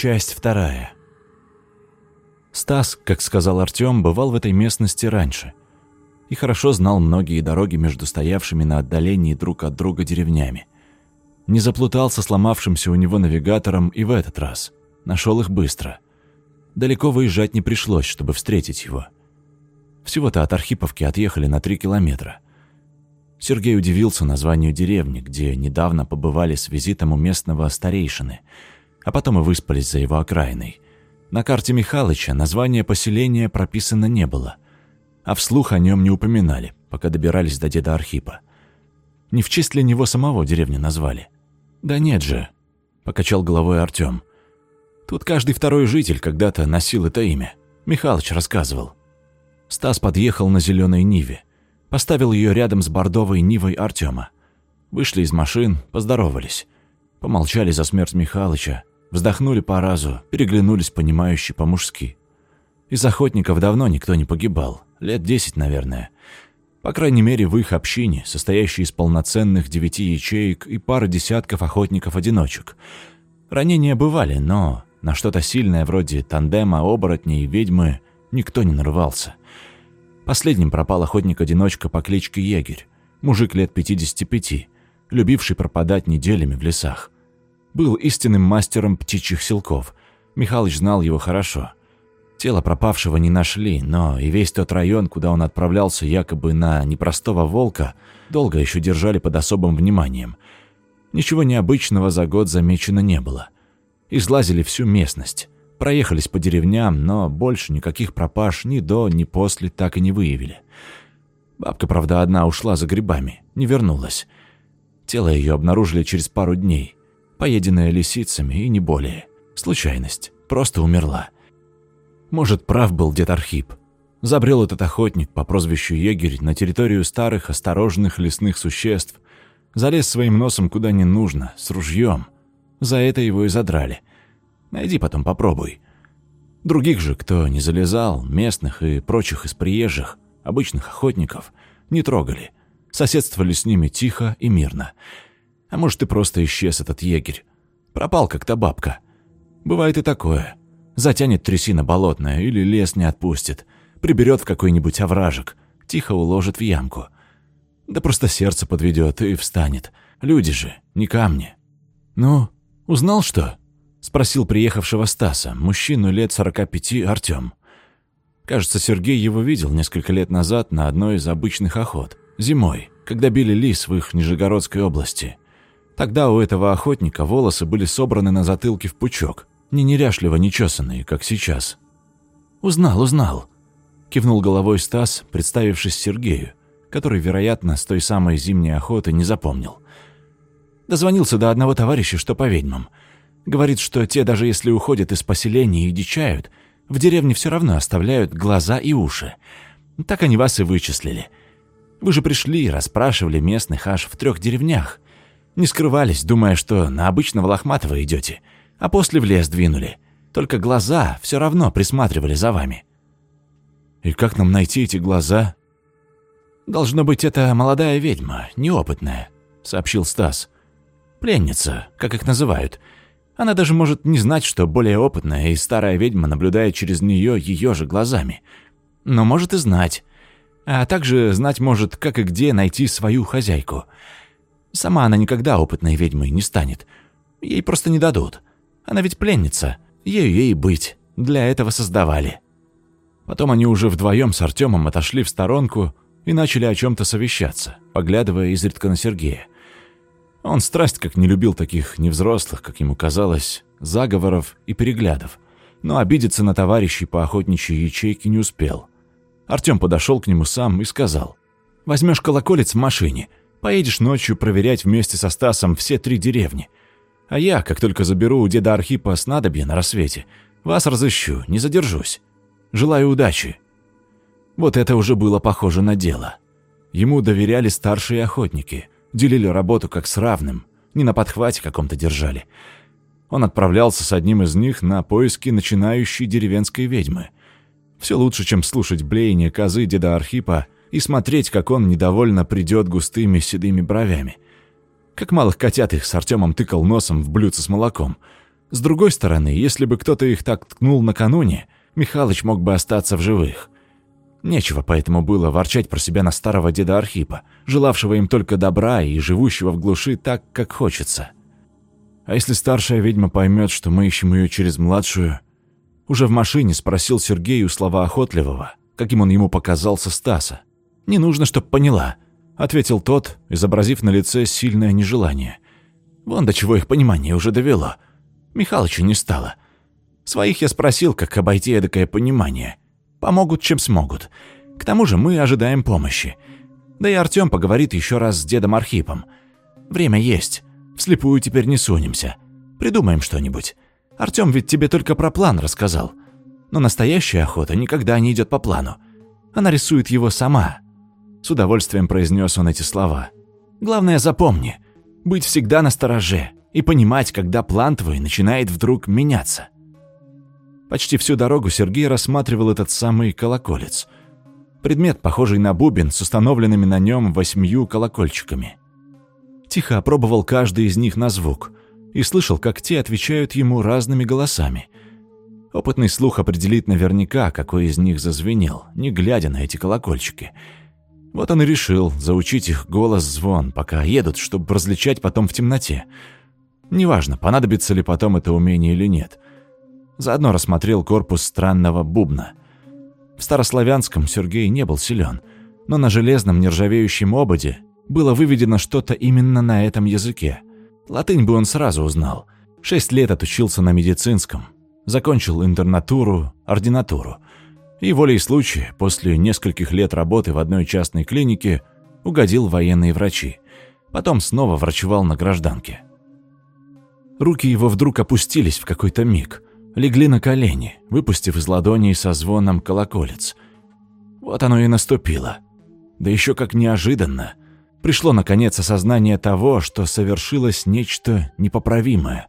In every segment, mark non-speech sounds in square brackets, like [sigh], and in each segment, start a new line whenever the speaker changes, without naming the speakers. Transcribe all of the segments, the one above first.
Часть вторая. Стас, как сказал Артём, бывал в этой местности раньше и хорошо знал многие дороги между стоявшими на отдалении друг от друга деревнями. Не заплутал со сломавшимся у него навигатором и в этот раз. Нашел их быстро. Далеко выезжать не пришлось, чтобы встретить его. Всего-то от Архиповки отъехали на три километра. Сергей удивился названию деревни, где недавно побывали с визитом у местного старейшины, а потом и выспались за его окраиной. На карте Михалыча название поселения прописано не было, а вслух о нем не упоминали, пока добирались до деда Архипа. Не в честь ли него самого деревню назвали? «Да нет же», — покачал головой Артём. «Тут каждый второй житель когда-то носил это имя. Михалыч рассказывал». Стас подъехал на зеленой Ниве. Поставил ее рядом с бордовой Нивой Артема. Вышли из машин, поздоровались. Помолчали за смерть Михалыча, вздохнули по разу, переглянулись понимающе по-мужски. Из охотников давно никто не погибал, лет десять, наверное. По крайней мере, в их общине, состоящей из полноценных девяти ячеек и пары десятков охотников-одиночек. Ранения бывали, но на что-то сильное вроде тандема, оборотней и ведьмы никто не нарывался. Последним пропал охотник-одиночка по кличке Егерь, мужик лет 55, любивший пропадать неделями в лесах. Был истинным мастером птичьих селков. Михалыч знал его хорошо. Тело пропавшего не нашли, но и весь тот район, куда он отправлялся якобы на непростого волка, долго еще держали под особым вниманием. Ничего необычного за год замечено не было. Излазили всю местность. Проехались по деревням, но больше никаких пропаж ни до, ни после так и не выявили. Бабка, правда, одна ушла за грибами, не вернулась. Тело ее обнаружили через пару дней, поеденное лисицами и не более. Случайность, просто умерла. Может, прав был дед Архип. Забрел этот охотник по прозвищу Егерь на территорию старых, осторожных лесных существ. Залез своим носом куда не нужно, с ружьем. За это его и задрали. Найди потом попробуй. Других же, кто не залезал, местных и прочих из приезжих, обычных охотников, не трогали. Соседствовали с ними тихо и мирно. А может, и просто исчез этот егерь. Пропал как-то бабка. Бывает и такое. Затянет трясина болотная или лес не отпустит. Приберет в какой-нибудь овражек, тихо уложит в ямку. Да просто сердце подведет и встанет. Люди же, не камни. Ну, узнал что? — спросил приехавшего Стаса, мужчину лет 45 Артём. Кажется, Сергей его видел несколько лет назад на одной из обычных охот, зимой, когда били лис в их Нижегородской области. Тогда у этого охотника волосы были собраны на затылке в пучок, не неряшливо не чесанные, как сейчас. «Узнал, узнал», — кивнул головой Стас, представившись Сергею, который, вероятно, с той самой зимней охоты не запомнил. Дозвонился до одного товарища, что по ведьмам — Говорит, что те, даже если уходят из поселения и дичают, в деревне все равно оставляют глаза и уши. Так они вас и вычислили. Вы же пришли и расспрашивали местных аж в трех деревнях. Не скрывались, думая, что на обычного Лохматова идете, а после в лес двинули. Только глаза все равно присматривали за вами. И как нам найти эти глаза? Должно быть, это молодая ведьма, неопытная, сообщил Стас. Пленница, как их называют — она даже может не знать, что более опытная и старая ведьма наблюдает через нее ее же глазами. Но может и знать. А также знать может, как и где найти свою хозяйку. Сама она никогда опытной ведьмой не станет. Ей просто не дадут. Она ведь пленница. Ею ей быть. Для этого создавали. Потом они уже вдвоем с Артемом отошли в сторонку и начали о чем-то совещаться, поглядывая изредка на Сергея. Он страсть как не любил таких невзрослых, как ему казалось, заговоров и переглядов, но обидеться на товарищей по охотничьей ячейке не успел. Артём подошел к нему сам и сказал, «Возьмешь колоколец в машине, поедешь ночью проверять вместе со Стасом все три деревни. А я, как только заберу у деда Архипа снадобье на рассвете, вас разыщу, не задержусь. Желаю удачи». Вот это уже было похоже на дело. Ему доверяли старшие охотники – Делили работу как с равным, не на подхвате каком-то держали. Он отправлялся с одним из них на поиски начинающей деревенской ведьмы. Все лучше, чем слушать блеяние козы деда Архипа и смотреть, как он недовольно придет густыми седыми бровями. Как малых котят их с Артемом тыкал носом в блюдце с молоком. С другой стороны, если бы кто-то их так ткнул накануне, Михалыч мог бы остаться в живых. Нечего поэтому было ворчать про себя на старого деда Архипа, желавшего им только добра и живущего в глуши так, как хочется. А если старшая ведьма поймет, что мы ищем ее через младшую... Уже в машине спросил Сергею слова охотливого, каким он ему показался Стаса. «Не нужно, чтоб поняла», — ответил тот, изобразив на лице сильное нежелание. «Вон до чего их понимание уже довело. Михалычу не стало. Своих я спросил, как обойти эдакое понимание. Помогут, чем смогут. К тому же мы ожидаем помощи. Да и Артём поговорит еще раз с дедом Архипом. Время есть. Вслепую теперь не сунемся. Придумаем что-нибудь. Артём ведь тебе только про план рассказал. Но настоящая охота никогда не идет по плану. Она рисует его сама. С удовольствием произнес он эти слова. Главное запомни. Быть всегда на стороже и понимать, когда план твой начинает вдруг меняться. Почти всю дорогу Сергей рассматривал этот самый колоколец. Предмет, похожий на бубен с установленными на нем восьмью колокольчиками. Тихо опробовал каждый из них на звук и слышал, как те отвечают ему разными голосами. Опытный слух определит наверняка, какой из них зазвенел, не глядя на эти колокольчики. Вот он и решил заучить их голос-звон, пока едут, чтобы различать потом в темноте. Неважно, понадобится ли потом это умение или нет. Заодно рассмотрел корпус странного бубна. В старославянском Сергей не был силен, но на железном нержавеющем ободе было выведено что-то именно на этом языке. Латынь бы он сразу узнал. Шесть лет отучился на медицинском, закончил интернатуру, ординатуру. И волей случая, после нескольких лет работы в одной частной клинике, угодил военные врачи. Потом снова врачевал на гражданке. Руки его вдруг опустились в какой-то миг, легли на колени, выпустив из ладоней со звоном колоколец. Вот оно и наступило. Да еще как неожиданно. Пришло, наконец, осознание того, что совершилось нечто непоправимое.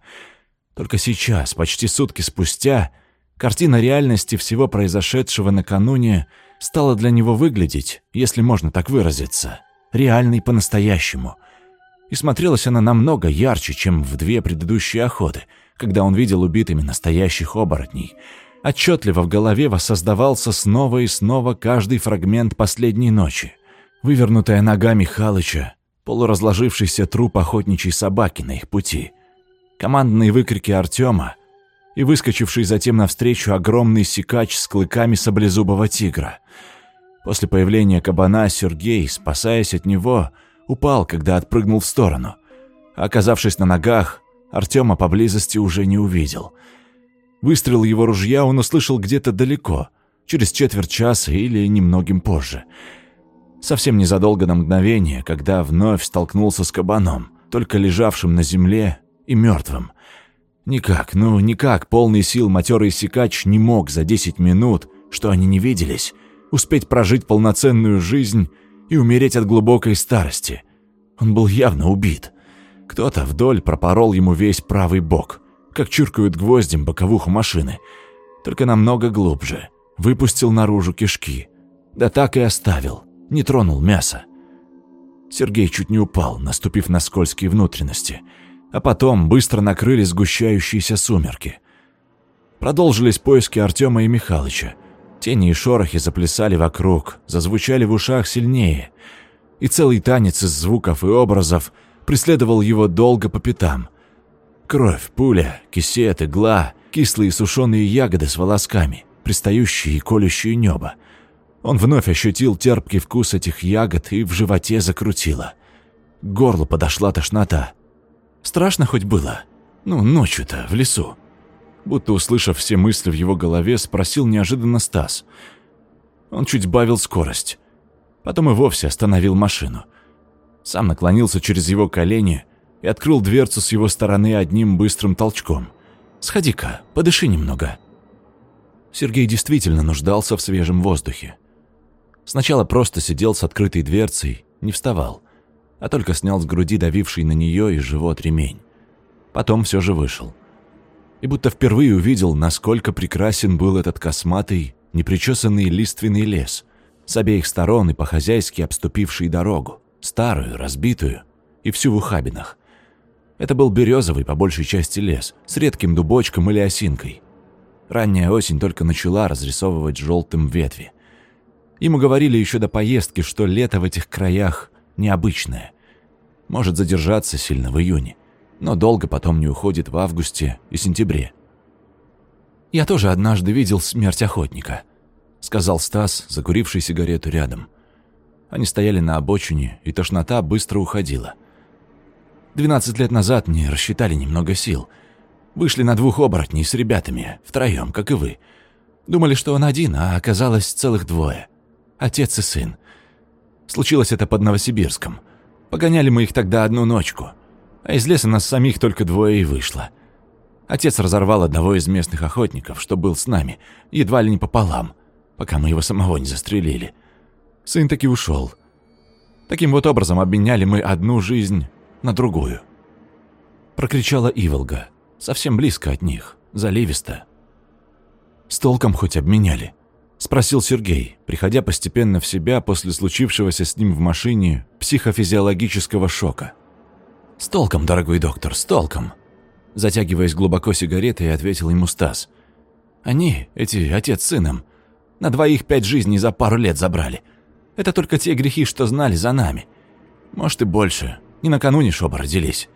Только сейчас, почти сутки спустя, картина реальности всего произошедшего накануне стала для него выглядеть, если можно так выразиться, реальной по-настоящему – и смотрелась она намного ярче, чем в две предыдущие охоты, когда он видел убитыми настоящих оборотней. Отчетливо в голове воссоздавался снова и снова каждый фрагмент последней ночи. Вывернутая нога Михалыча, полуразложившийся труп охотничьей собаки на их пути, командные выкрики Артема и выскочивший затем навстречу огромный сикач с клыками саблезубого тигра. После появления кабана Сергей, спасаясь от него, упал, когда отпрыгнул в сторону. Оказавшись на ногах, Артема поблизости уже не увидел. Выстрел его ружья он услышал где-то далеко, через четверть часа или немногим позже. Совсем незадолго на мгновение, когда вновь столкнулся с кабаном, только лежавшим на земле и мертвым. Никак, ну никак полный сил матерый сикач не мог за 10 минут, что они не виделись, успеть прожить полноценную жизнь и умереть от глубокой старости. Он был явно убит. Кто-то вдоль пропорол ему весь правый бок, как чуркают гвоздем боковуху машины, только намного глубже. Выпустил наружу кишки. Да так и оставил, не тронул мясо. Сергей чуть не упал, наступив на скользкие внутренности, а потом быстро накрыли сгущающиеся сумерки. Продолжились поиски Артема и Михалыча. Тени и шорохи заплясали вокруг, зазвучали в ушах сильнее, и целый танец из звуков и образов преследовал его долго по пятам. Кровь, пуля, кисет, игла, кислые сушеные ягоды с волосками, пристающие и колющие небо. Он вновь ощутил терпкий вкус этих ягод и в животе закрутило. К горлу подошла тошнота. Страшно хоть было? Ну, ночью-то, в лесу. Будто услышав все мысли в его голове, спросил неожиданно Стас. Он чуть сбавил скорость. Потом и вовсе остановил машину. Сам наклонился через его колени и открыл дверцу с его стороны одним быстрым толчком. «Сходи-ка, подыши немного». Сергей действительно нуждался в свежем воздухе. Сначала просто сидел с открытой дверцей, не вставал, а только снял с груди давивший на нее и живот ремень. Потом все же вышел и будто впервые увидел, насколько прекрасен был этот косматый, непричесанный лиственный лес, с обеих сторон и по-хозяйски обступивший дорогу, старую, разбитую и всю в ухабинах. Это был березовый, по большей части, лес, с редким дубочком или осинкой. Ранняя осень только начала разрисовывать желтым ветви. Ему говорили еще до поездки, что лето в этих краях необычное. Может задержаться сильно в июне, но долго потом не уходит в августе и сентябре. «Я тоже однажды видел смерть охотника», — сказал Стас, закуривший сигарету рядом. Они стояли на обочине, и тошнота быстро уходила. «Двенадцать лет назад мне рассчитали немного сил. Вышли на двух оборотней с ребятами, втроем, как и вы. Думали, что он один, а оказалось целых двое отец и сын. Случилось это под Новосибирском. Погоняли мы их тогда одну ночку, а из леса нас самих только двое и вышло. Отец разорвал одного из местных охотников, что был с нами, едва ли не пополам, пока мы его самого не застрелили. Сын таки ушел. Таким вот образом обменяли мы одну жизнь на другую. Прокричала Иволга, совсем близко от них, заливисто. С толком хоть обменяли. — спросил Сергей, приходя постепенно в себя после случившегося с ним в машине психофизиологического шока. «С толком, дорогой доктор, с толком!» Затягиваясь глубоко сигаретой, ответил ему Стас. «Они, эти отец с сыном, на двоих пять жизней за пару лет забрали. Это только те грехи, что знали за нами. Может и больше. Не накануне шоба родились.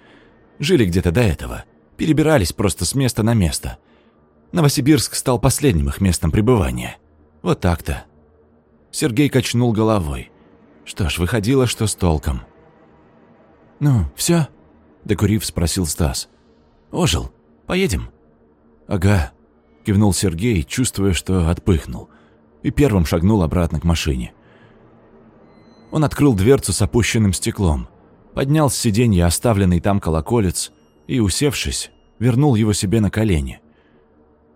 Жили где-то до этого. Перебирались просто с места на место. Новосибирск стал последним их местом пребывания. Вот так-то. Сергей качнул головой. Что ж, выходило, что с толком. «Ну, все? докурив, спросил Стас. «Ожил. Поедем?» «Ага», — кивнул Сергей, чувствуя, что отпыхнул, и первым шагнул обратно к машине. Он открыл дверцу с опущенным стеклом, поднял с сиденья оставленный там колоколец и, усевшись, вернул его себе на колени.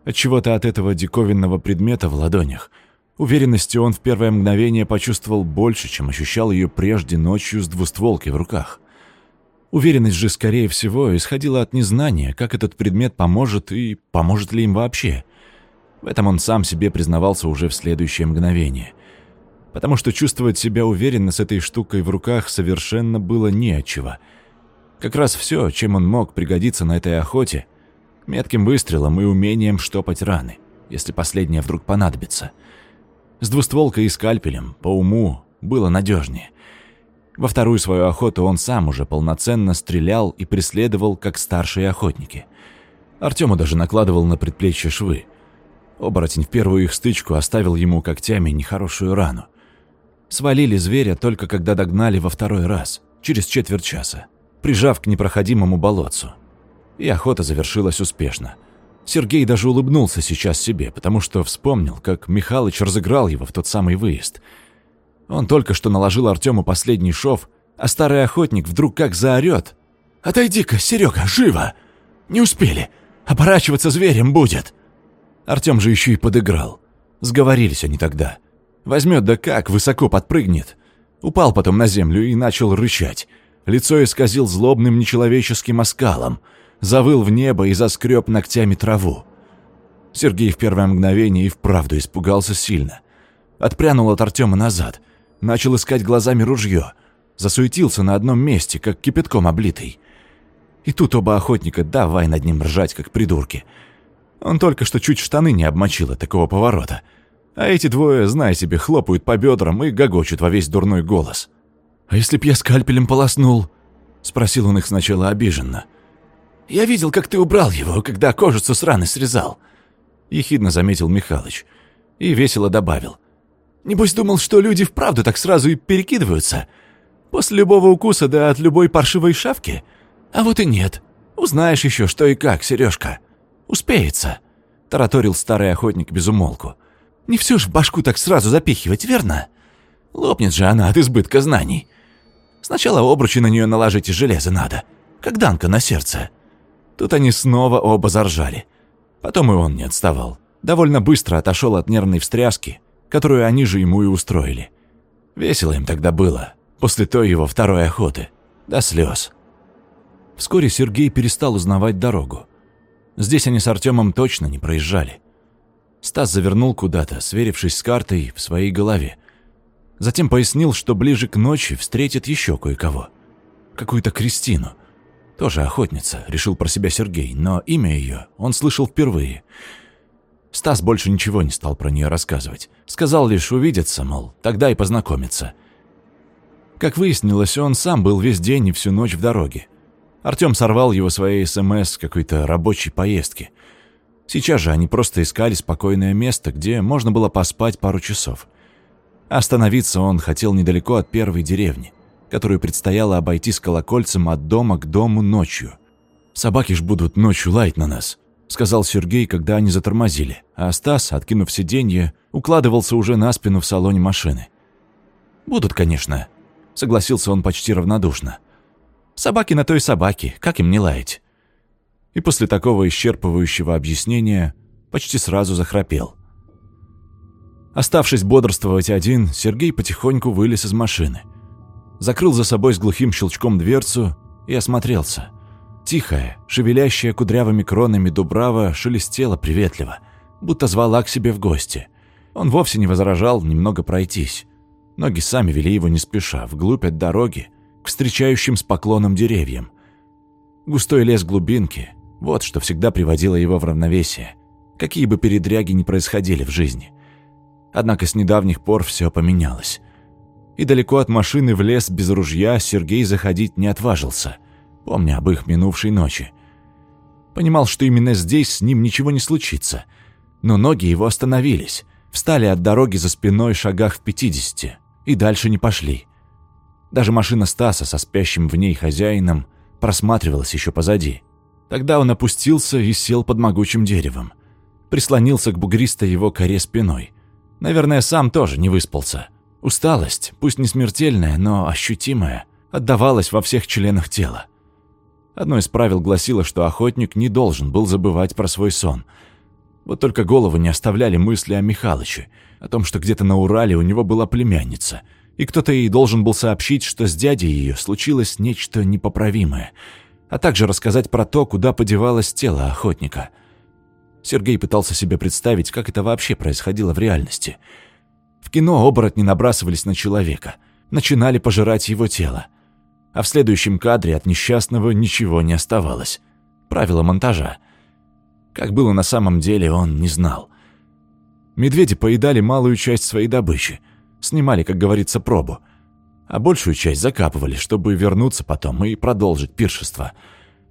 Отчего-то от этого диковинного предмета в ладонях уверенности он в первое мгновение почувствовал больше, чем ощущал ее прежде ночью с двустволкой в руках. Уверенность же, скорее всего, исходила от незнания, как этот предмет поможет и поможет ли им вообще. В этом он сам себе признавался уже в следующее мгновение. Потому что чувствовать себя уверенно с этой штукой в руках совершенно было неотчего. Как раз все, чем он мог пригодиться на этой охоте – метким выстрелом и умением штопать раны, если последнее вдруг понадобится. С двустволкой и скальпелем, по уму, было надежнее. Во вторую свою охоту он сам уже полноценно стрелял и преследовал, как старшие охотники. Артему даже накладывал на предплечье швы. Оборотень в первую их стычку оставил ему когтями нехорошую рану. Свалили зверя только когда догнали во второй раз, через четверть часа, прижав к непроходимому болотцу и охота завершилась успешно. Сергей даже улыбнулся сейчас себе, потому что вспомнил, как Михалыч разыграл его в тот самый выезд. Он только что наложил Артему последний шов, а старый охотник вдруг как заорет. «Отойди-ка, Серега, живо! Не успели! Оборачиваться зверем будет!» Артем же еще и подыграл. Сговорились они тогда. Возьмет да как, высоко подпрыгнет. Упал потом на землю и начал рычать. Лицо исказил злобным нечеловеческим оскалом — завыл в небо и заскреб ногтями траву. Сергей в первое мгновение и вправду испугался сильно. Отпрянул от Артема назад, начал искать глазами ружье, засуетился на одном месте, как кипятком облитый. И тут оба охотника давай над ним ржать, как придурки. Он только что чуть штаны не обмочил от такого поворота. А эти двое, знай себе, хлопают по бедрам и гогочут во весь дурной голос. «А если б я скальпелем полоснул?» — спросил он их сначала обиженно. — «Я видел, как ты убрал его, когда кожицу с раны срезал», — ехидно заметил Михалыч и весело добавил. «Небось думал, что люди вправду так сразу и перекидываются? После любого укуса да от любой паршивой шавки? А вот и нет. Узнаешь еще, что и как, Сережка. Успеется», — тараторил старый охотник без умолку. «Не все ж в башку так сразу запихивать, верно? Лопнет же она от избытка знаний. Сначала обручи на нее наложить из железа надо, как данка на сердце». Тут они снова оба заржали. Потом и он не отставал. Довольно быстро отошел от нервной встряски, которую они же ему и устроили. Весело им тогда было, после той его второй охоты. До слез. Вскоре Сергей перестал узнавать дорогу. Здесь они с Артемом точно не проезжали. Стас завернул куда-то, сверившись с картой в своей голове. Затем пояснил, что ближе к ночи встретит еще кое-кого. Какую-то Кристину – Тоже охотница, решил про себя Сергей, но имя ее он слышал впервые. Стас больше ничего не стал про нее рассказывать. Сказал лишь увидеться, мол, тогда и познакомиться. Как выяснилось, он сам был весь день и всю ночь в дороге. Артём сорвал его своей СМС с какой-то рабочей поездки. Сейчас же они просто искали спокойное место, где можно было поспать пару часов. Остановиться он хотел недалеко от первой деревни, которую предстояло обойти с колокольцем от дома к дому ночью. «Собаки ж будут ночью лаять на нас», — сказал Сергей, когда они затормозили, а Стас, откинув сиденье, укладывался уже на спину в салоне машины. «Будут, конечно», — согласился он почти равнодушно. «Собаки на той собаке, как им не лаять?» И после такого исчерпывающего объяснения почти сразу захрапел. Оставшись бодрствовать один, Сергей потихоньку вылез из машины. Закрыл за собой с глухим щелчком дверцу и осмотрелся. Тихая, шевелящая кудрявыми кронами дубрава шелестела приветливо, будто звала к себе в гости. Он вовсе не возражал немного пройтись. Ноги сами вели его не спеша, вглубь от дороги, к встречающим с поклоном деревьям. Густой лес глубинки – вот что всегда приводило его в равновесие, какие бы передряги ни происходили в жизни. Однако с недавних пор все поменялось. И далеко от машины в лес без ружья Сергей заходить не отважился, помня об их минувшей ночи. Понимал, что именно здесь с ним ничего не случится, но ноги его остановились, встали от дороги за спиной шагах в пятидесяти и дальше не пошли. Даже машина Стаса со спящим в ней хозяином просматривалась еще позади. Тогда он опустился и сел под могучим деревом. Прислонился к бугристой его коре спиной. Наверное, сам тоже не выспался. Усталость, пусть не смертельная, но ощутимая, отдавалась во всех членах тела. Одно из правил гласило, что охотник не должен был забывать про свой сон. Вот только голову не оставляли мысли о Михалыче, о том, что где-то на Урале у него была племянница, и кто-то ей должен был сообщить, что с дядей ее случилось нечто непоправимое, а также рассказать про то, куда подевалось тело охотника – Сергей пытался себе представить, как это вообще происходило в реальности. В кино оборотни набрасывались на человека, начинали пожирать его тело. А в следующем кадре от несчастного ничего не оставалось. Правило монтажа. Как было на самом деле, он не знал. Медведи поедали малую часть своей добычи, снимали, как говорится, пробу, а большую часть закапывали, чтобы вернуться потом и продолжить пиршество.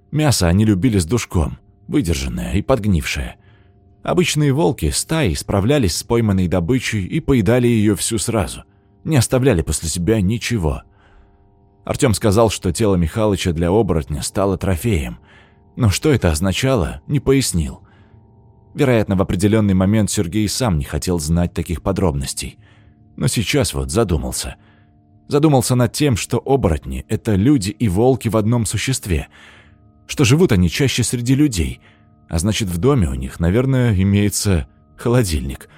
Мясо они любили с душком, выдержанное и подгнившее – Обычные волки стаи справлялись с пойманной добычей и поедали ее всю сразу. Не оставляли после себя ничего. Артем сказал, что тело Михалыча для оборотня стало трофеем. Но что это означало, не пояснил. Вероятно, в определенный момент Сергей сам не хотел знать таких подробностей. Но сейчас вот задумался. Задумался над тем, что оборотни — это люди и волки в одном существе, что живут они чаще среди людей — а значит, в доме у них, наверное, имеется холодильник.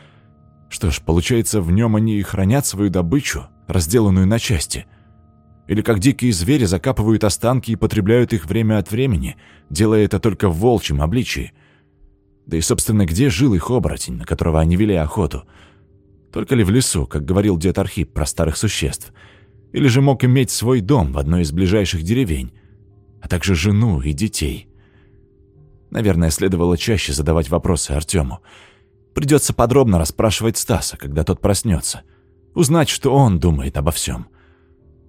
Что ж, получается, в нем они и хранят свою добычу, разделанную на части. Или как дикие звери закапывают останки и потребляют их время от времени, делая это только в волчьем обличии. Да и, собственно, где жил их оборотень, на которого они вели охоту? Только ли в лесу, как говорил дед Архип про старых существ? Или же мог иметь свой дом в одной из ближайших деревень, а также жену и детей? Наверное, следовало чаще задавать вопросы Артему. Придется подробно расспрашивать Стаса, когда тот проснется. Узнать, что он думает обо всем.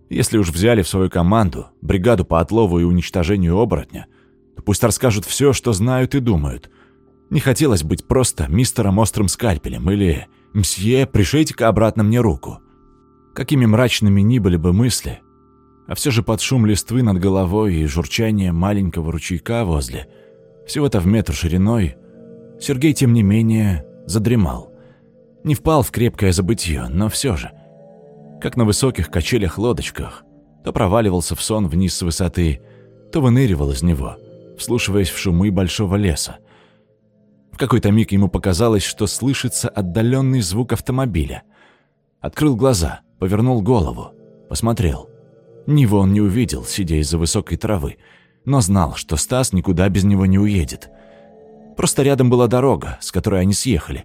Если уж взяли в свою команду бригаду по отлову и уничтожению оборотня, то пусть расскажут все, что знают и думают. Не хотелось быть просто мистером острым скальпелем или «Мсье, пришейте-ка обратно мне руку». Какими мрачными ни были бы мысли, а все же под шум листвы над головой и журчание маленького ручейка возле – всего-то в метр шириной, Сергей, тем не менее, задремал. Не впал в крепкое забытье, но все же. Как на высоких качелях-лодочках, то проваливался в сон вниз с высоты, то выныривал из него, вслушиваясь в шумы большого леса. В какой-то миг ему показалось, что слышится отдаленный звук автомобиля. Открыл глаза, повернул голову, посмотрел. Ниву он не увидел, сидя из-за высокой травы, но знал, что Стас никуда без него не уедет. Просто рядом была дорога, с которой они съехали.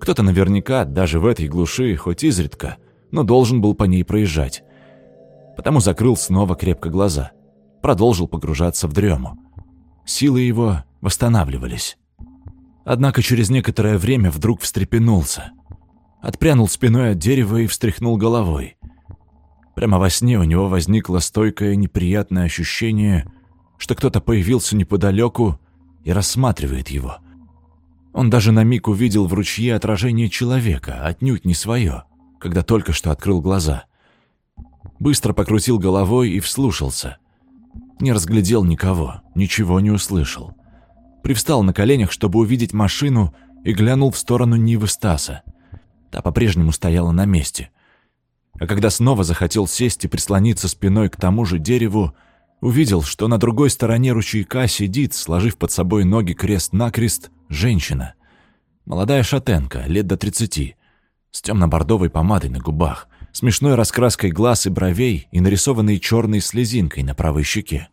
Кто-то наверняка, даже в этой глуши, хоть изредка, но должен был по ней проезжать. Потому закрыл снова крепко глаза. продолжил погружаться в дрему. Силы его восстанавливались. Однако через некоторое время вдруг встрепенулся. Отпрянул спиной от дерева и встряхнул головой. Прямо во сне у него возникло стойкое неприятное ощущение, что кто-то появился неподалеку и рассматривает его. Он даже на миг увидел в ручье отражение человека, отнюдь не свое, когда только что открыл глаза. Быстро покрутил головой и вслушался. Не разглядел никого, ничего не услышал. Привстал на коленях, чтобы увидеть машину, и глянул в сторону Нивы Стаса. Та по-прежнему стояла на месте. А когда снова захотел сесть и прислониться спиной к тому же дереву, увидел, что на другой стороне ручейка сидит, сложив под собой ноги крест-накрест, женщина. Молодая шатенка, лет до тридцати, с темно-бордовой помадой на губах, смешной раскраской глаз и бровей и нарисованной черной слезинкой на правой щеке.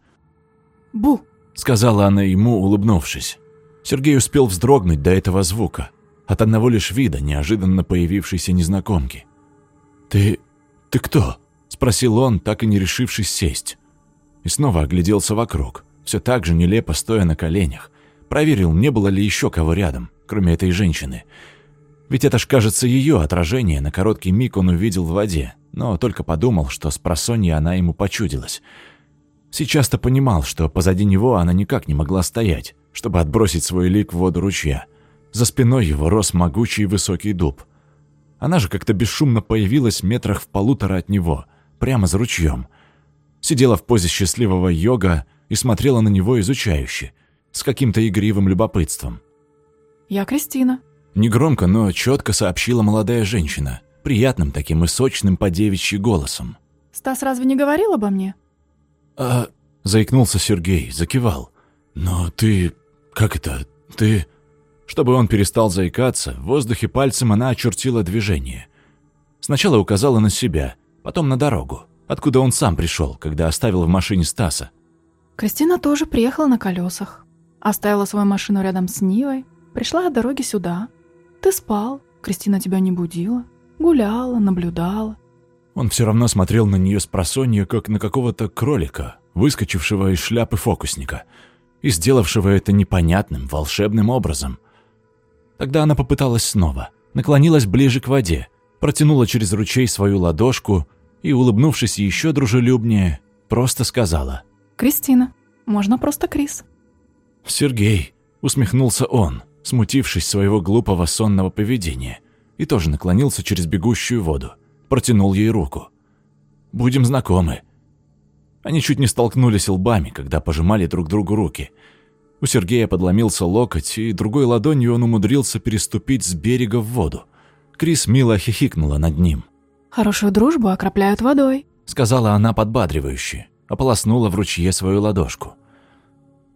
«Бу!»
— сказала она ему, улыбнувшись. Сергей успел вздрогнуть до этого звука, от одного лишь вида неожиданно появившейся незнакомки. «Ты... ты кто?» — спросил он, так и не решившись сесть и снова огляделся вокруг, все так же нелепо стоя на коленях. Проверил, не было ли еще кого рядом, кроме этой женщины. Ведь это ж, кажется, ее отражение на короткий миг он увидел в воде, но только подумал, что с просонья она ему почудилась. Сейчас-то понимал, что позади него она никак не могла стоять, чтобы отбросить свой лик в воду ручья. За спиной его рос могучий высокий дуб. Она же как-то бесшумно появилась метрах в полутора от него, прямо за ручьем — сидела в позе счастливого йога и смотрела на него изучающе, с каким-то игривым любопытством.
«Я Кристина», —
негромко, но четко сообщила молодая женщина, приятным таким и сочным по девичьи голосом.
«Стас разве не говорил обо мне?»
«А...» — заикнулся Сергей, закивал. «Но ты... как это... ты...» Чтобы он перестал заикаться, в воздухе пальцем она очертила движение. Сначала указала на себя, потом на дорогу откуда он сам пришел, когда оставил в машине Стаса.
Кристина тоже приехала на колесах. Оставила свою машину рядом с Нивой, пришла от дороги сюда. Ты спал, Кристина тебя не будила, гуляла, наблюдала.
Он все равно смотрел на нее с просонья, как на какого-то кролика, выскочившего из шляпы фокусника и сделавшего это непонятным, волшебным образом. Тогда она попыталась снова, наклонилась ближе к воде, протянула через ручей свою ладошку — и, улыбнувшись еще дружелюбнее, просто сказала.
«Кристина. Можно просто Крис».
«Сергей», — усмехнулся он, смутившись своего глупого сонного поведения, и тоже наклонился через бегущую воду, протянул ей руку. «Будем знакомы». Они чуть не столкнулись лбами, когда пожимали друг другу руки. У Сергея подломился локоть, и другой ладонью он умудрился переступить с берега в воду. Крис мило хихикнула над ним.
«Хорошую дружбу окропляют водой», —
сказала она подбадривающе, ополоснула в ручье свою ладошку.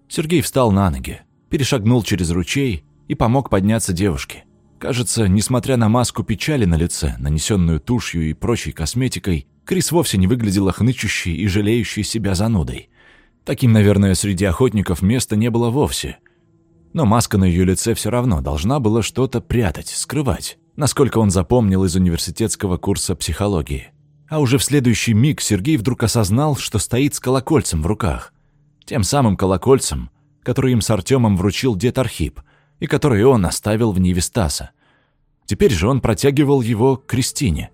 Сергей встал на ноги, перешагнул через ручей и помог подняться девушке. Кажется, несмотря на маску печали на лице, нанесенную тушью и прочей косметикой, Крис вовсе не выглядела хнычущей и жалеющей себя занудой. Таким, наверное, среди охотников места не было вовсе. Но маска на ее лице все равно должна была что-то прятать, скрывать насколько он запомнил из университетского курса психологии. А уже в следующий миг Сергей вдруг осознал, что стоит с колокольцем в руках. Тем самым колокольцем, который им с Артемом вручил дед Архип, и который он оставил в Ниве Стаса. Теперь же он протягивал его к Кристине.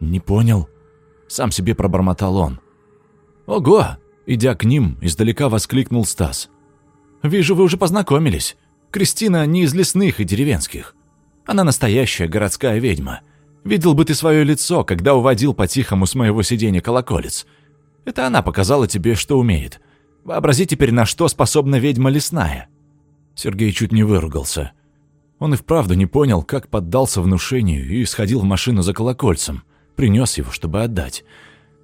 «Не понял», — сам себе пробормотал он. «Ого!» — идя к ним, издалека воскликнул Стас. «Вижу, вы уже познакомились. Кристина не из лесных и деревенских. Она настоящая городская ведьма. Видел бы ты свое лицо, когда уводил по-тихому с моего сиденья колоколец. Это она показала тебе, что умеет. Вообрази теперь, на что способна ведьма лесная». Сергей чуть не выругался. Он и вправду не понял, как поддался внушению и сходил в машину за колокольцем. Принес его, чтобы отдать.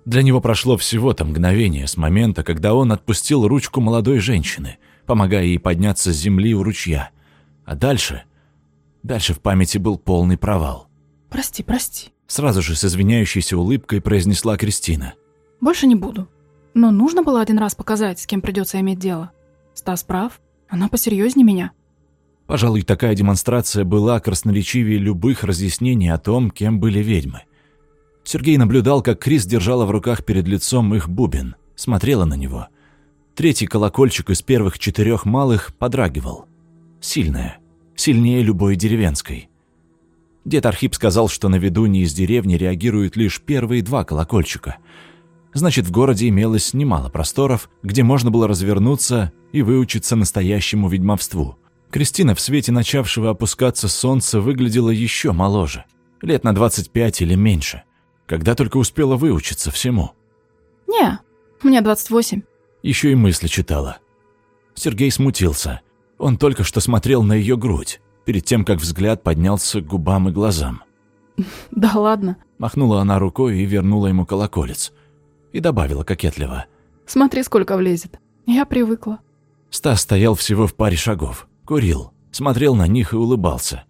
Для него прошло всего-то мгновение с момента, когда он отпустил ручку молодой женщины, помогая ей подняться с земли у ручья. А дальше... Дальше в памяти был полный провал.
«Прости, прости», —
сразу же с извиняющейся улыбкой произнесла Кристина.
«Больше не буду. Но нужно было один раз показать, с кем придется иметь дело. Стас прав, она посерьезнее меня».
Пожалуй, такая демонстрация была красноречивее любых разъяснений о том, кем были ведьмы. Сергей наблюдал, как Крис держала в руках перед лицом их бубен, смотрела на него. Третий колокольчик из первых четырех малых подрагивал. Сильная, сильнее любой деревенской. Дед Архип сказал, что на ведуньи из деревни реагируют лишь первые два колокольчика. Значит, в городе имелось немало просторов, где можно было развернуться и выучиться настоящему ведьмовству. Кристина в свете начавшего опускаться солнца выглядела еще моложе, лет на 25 или меньше, когда только успела выучиться всему.
«Не, мне 28».
Еще и мысли читала. Сергей смутился. Он только что смотрел на ее грудь перед тем, как взгляд поднялся к губам и глазам. [laughs]
«Да ладно».
Махнула она рукой и вернула ему колоколец. И добавила кокетливо.
«Смотри, сколько влезет. Я привыкла».
Стас стоял всего в паре шагов, курил, смотрел на них и улыбался.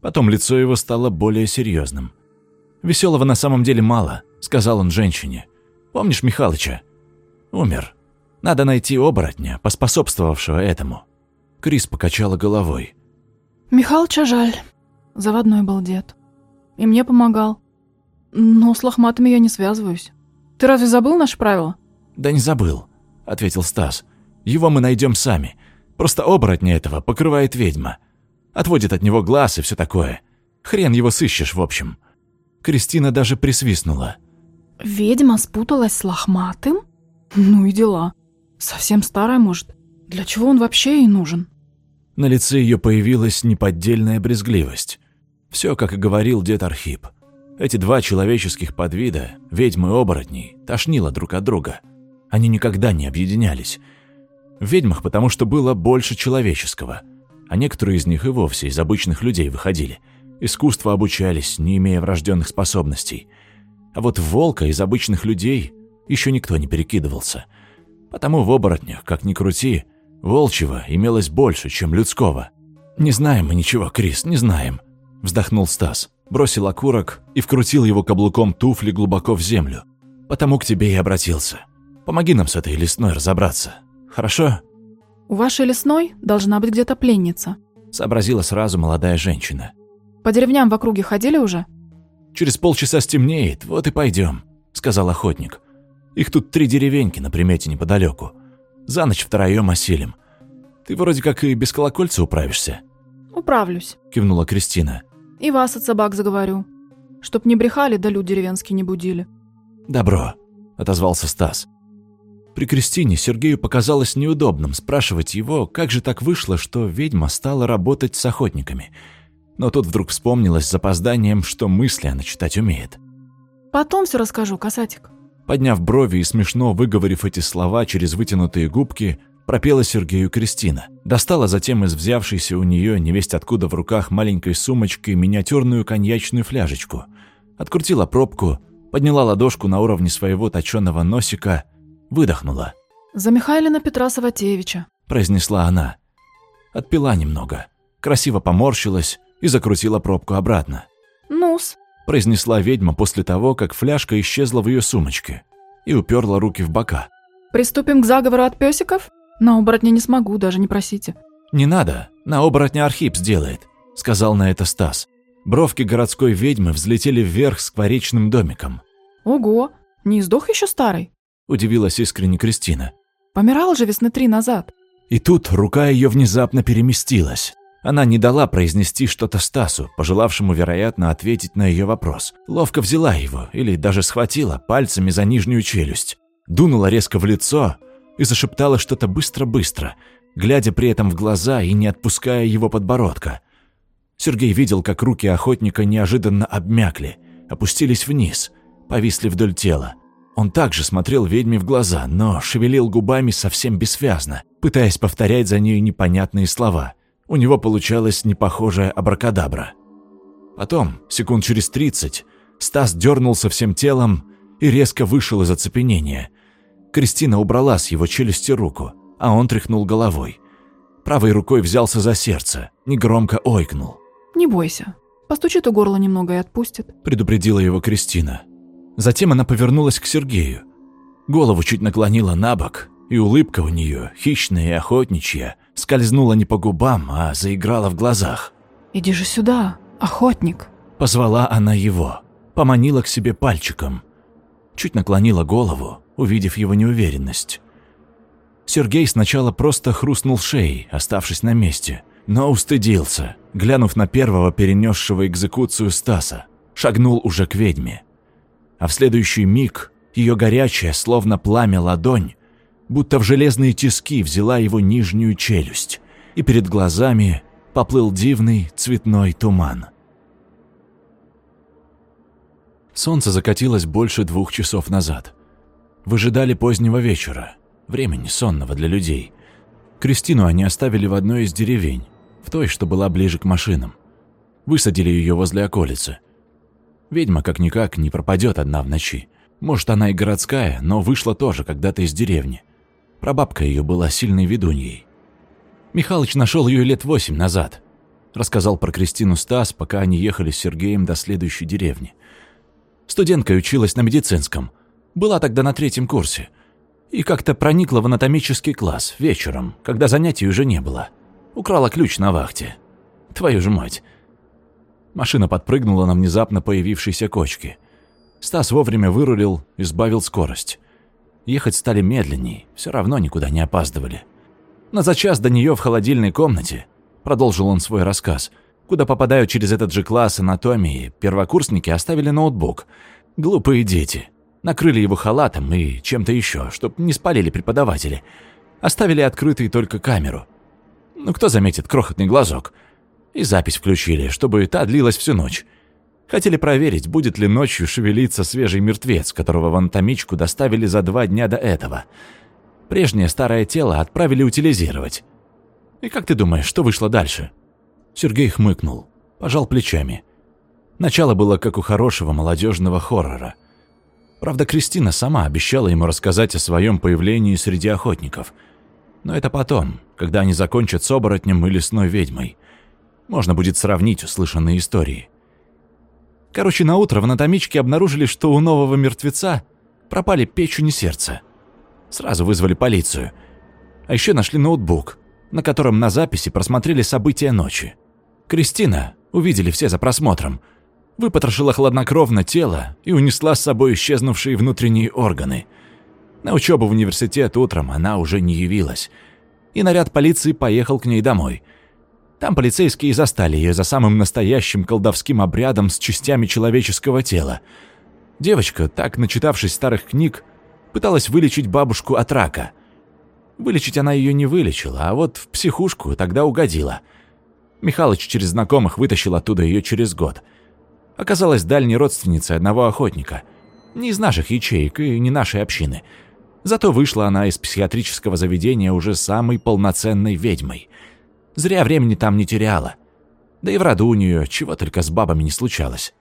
Потом лицо его стало более серьезным. «Веселого на самом деле мало», — сказал он женщине. «Помнишь Михалыча? Умер. Надо найти оборотня, поспособствовавшего этому». Крис покачала головой.
Михалыча жаль. Заводной был дед. И мне помогал. Но с лохматыми я не связываюсь. Ты разве забыл наши правила?
Да не забыл, ответил Стас. Его мы найдем сами. Просто оборотня этого покрывает ведьма. Отводит от него глаз и все такое. Хрен его сыщешь, в общем. Кристина даже присвистнула.
Ведьма спуталась с лохматым? Ну и дела. Совсем старая, может. Для чего он вообще ей нужен?
На лице ее появилась неподдельная брезгливость. Все, как и говорил дед Архип. Эти два человеческих подвида, ведьмы и оборотней, тошнило друг от друга. Они никогда не объединялись. В ведьмах потому что было больше человеческого, а некоторые из них и вовсе из обычных людей выходили. Искусство обучались, не имея врожденных способностей. А вот волка из обычных людей еще никто не перекидывался. Потому в оборотнях, как ни крути, Волчьего имелось больше, чем людского. «Не знаем мы ничего, Крис, не знаем», – вздохнул Стас, бросил окурок и вкрутил его каблуком туфли глубоко в землю. «Потому к тебе и обратился. Помоги нам с этой лесной разобраться. Хорошо?»
«У вашей лесной должна быть где-то пленница», –
сообразила сразу молодая женщина.
«По деревням в округе ходили уже?»
«Через полчаса стемнеет, вот и пойдем», – сказал охотник. «Их тут три деревеньки на примете неподалеку. За ночь втроем осилим. Ты вроде как и без колокольца управишься».
«Управлюсь», —
кивнула Кристина.
«И вас от собак заговорю. Чтоб не брехали, да люд деревенский не будили».
«Добро», — отозвался Стас. При Кристине Сергею показалось неудобным спрашивать его, как же так вышло, что ведьма стала работать с охотниками. Но тут вдруг вспомнилось с запозданием, что мысли она читать умеет.
«Потом все расскажу, касатик»,
Подняв брови и смешно выговорив эти слова через вытянутые губки, пропела Сергею Кристина. Достала затем из взявшейся у нее невесть откуда в руках маленькой сумочкой миниатюрную коньячную фляжечку. Открутила пробку, подняла ладошку на уровне своего точенного носика, выдохнула.
«За Михайлина Петра Саватеевича», –
произнесла она. Отпила немного, красиво поморщилась и закрутила пробку обратно.
«Ну-с»,
произнесла ведьма после того, как фляжка исчезла в ее сумочке и уперла руки в бока.
«Приступим к заговору от песиков? На оборотня не смогу, даже не просите».
«Не надо, на оборотня Архип сделает», — сказал на это Стас. Бровки городской ведьмы взлетели вверх скворечным домиком.
«Ого, не сдох еще старый?»
— удивилась искренне Кристина.
«Помирал же весны три назад».
И тут рука ее внезапно переместилась. Она не дала произнести что-то Стасу, пожелавшему, вероятно, ответить на ее вопрос. Ловко взяла его или даже схватила пальцами за нижнюю челюсть, дунула резко в лицо и зашептала что-то быстро-быстро, глядя при этом в глаза и не отпуская его подбородка. Сергей видел, как руки охотника неожиданно обмякли, опустились вниз, повисли вдоль тела. Он также смотрел ведьме в глаза, но шевелил губами совсем бессвязно, пытаясь повторять за ней непонятные слова – у него получалась непохожая абракадабра. Потом, секунд через тридцать, Стас дернулся всем телом и резко вышел из оцепенения. Кристина убрала с его челюсти руку, а он тряхнул головой. Правой рукой взялся за сердце, негромко ойкнул.
«Не бойся, постучит у горла немного и отпустит», —
предупредила его Кристина. Затем она повернулась к Сергею. Голову чуть наклонила на бок, и улыбка у нее, хищная и охотничья, скользнула не по губам, а заиграла в глазах.
«Иди же сюда, охотник!»
Позвала она его, поманила к себе пальчиком. Чуть наклонила голову, увидев его неуверенность. Сергей сначала просто хрустнул шеей, оставшись на месте, но устыдился, глянув на первого перенесшего экзекуцию Стаса, шагнул уже к ведьме. А в следующий миг ее горячая, словно пламя ладонь, будто в железные тиски взяла его нижнюю челюсть, и перед глазами поплыл дивный цветной туман. Солнце закатилось больше двух часов назад. Выжидали позднего вечера, времени сонного для людей. Кристину они оставили в одной из деревень, в той, что была ближе к машинам. Высадили ее возле околицы. Ведьма как-никак не пропадет одна в ночи. Может, она и городская, но вышла тоже когда-то из деревни. Прабабка ее была сильной ведуньей. Михалыч нашел ее лет восемь назад. Рассказал про Кристину Стас, пока они ехали с Сергеем до следующей деревни. Студенткой училась на медицинском. Была тогда на третьем курсе. И как-то проникла в анатомический класс вечером, когда занятий уже не было. Украла ключ на вахте. Твою же мать. Машина подпрыгнула на внезапно появившейся кочке. Стас вовремя вырулил и сбавил скорость. Ехать стали медленней, все равно никуда не опаздывали. Но за час до нее в холодильной комнате, продолжил он свой рассказ, куда попадают через этот же класс анатомии, первокурсники оставили ноутбук. Глупые дети. Накрыли его халатом и чем-то еще, чтоб не спалили преподаватели. Оставили открытой только камеру. Ну кто заметит крохотный глазок? И запись включили, чтобы та длилась всю ночь. Хотели проверить, будет ли ночью шевелиться свежий мертвец, которого в анатомичку доставили за два дня до этого. Прежнее старое тело отправили утилизировать. И как ты думаешь, что вышло дальше?» Сергей хмыкнул, пожал плечами. Начало было как у хорошего молодежного хоррора. Правда, Кристина сама обещала ему рассказать о своем появлении среди охотников. Но это потом, когда они закончат с оборотнем и лесной ведьмой. Можно будет сравнить услышанные истории. Короче, на утро в анатомичке обнаружили, что у нового мертвеца пропали печень и сердце. Сразу вызвали полицию. А еще нашли ноутбук, на котором на записи просмотрели события ночи. Кристина, увидели все за просмотром, выпотрошила хладнокровно тело и унесла с собой исчезнувшие внутренние органы. На учебу в университет утром она уже не явилась. И наряд полиции поехал к ней домой – там полицейские застали ее за самым настоящим колдовским обрядом с частями человеческого тела. Девочка, так начитавшись старых книг, пыталась вылечить бабушку от рака. Вылечить она ее не вылечила, а вот в психушку тогда угодила. Михалыч через знакомых вытащил оттуда ее через год. Оказалась дальней родственницей одного охотника. Не из наших ячеек и не нашей общины. Зато вышла она из психиатрического заведения уже самой полноценной ведьмой – Зря времени там не теряла. Да и в роду у нее чего только с бабами не случалось.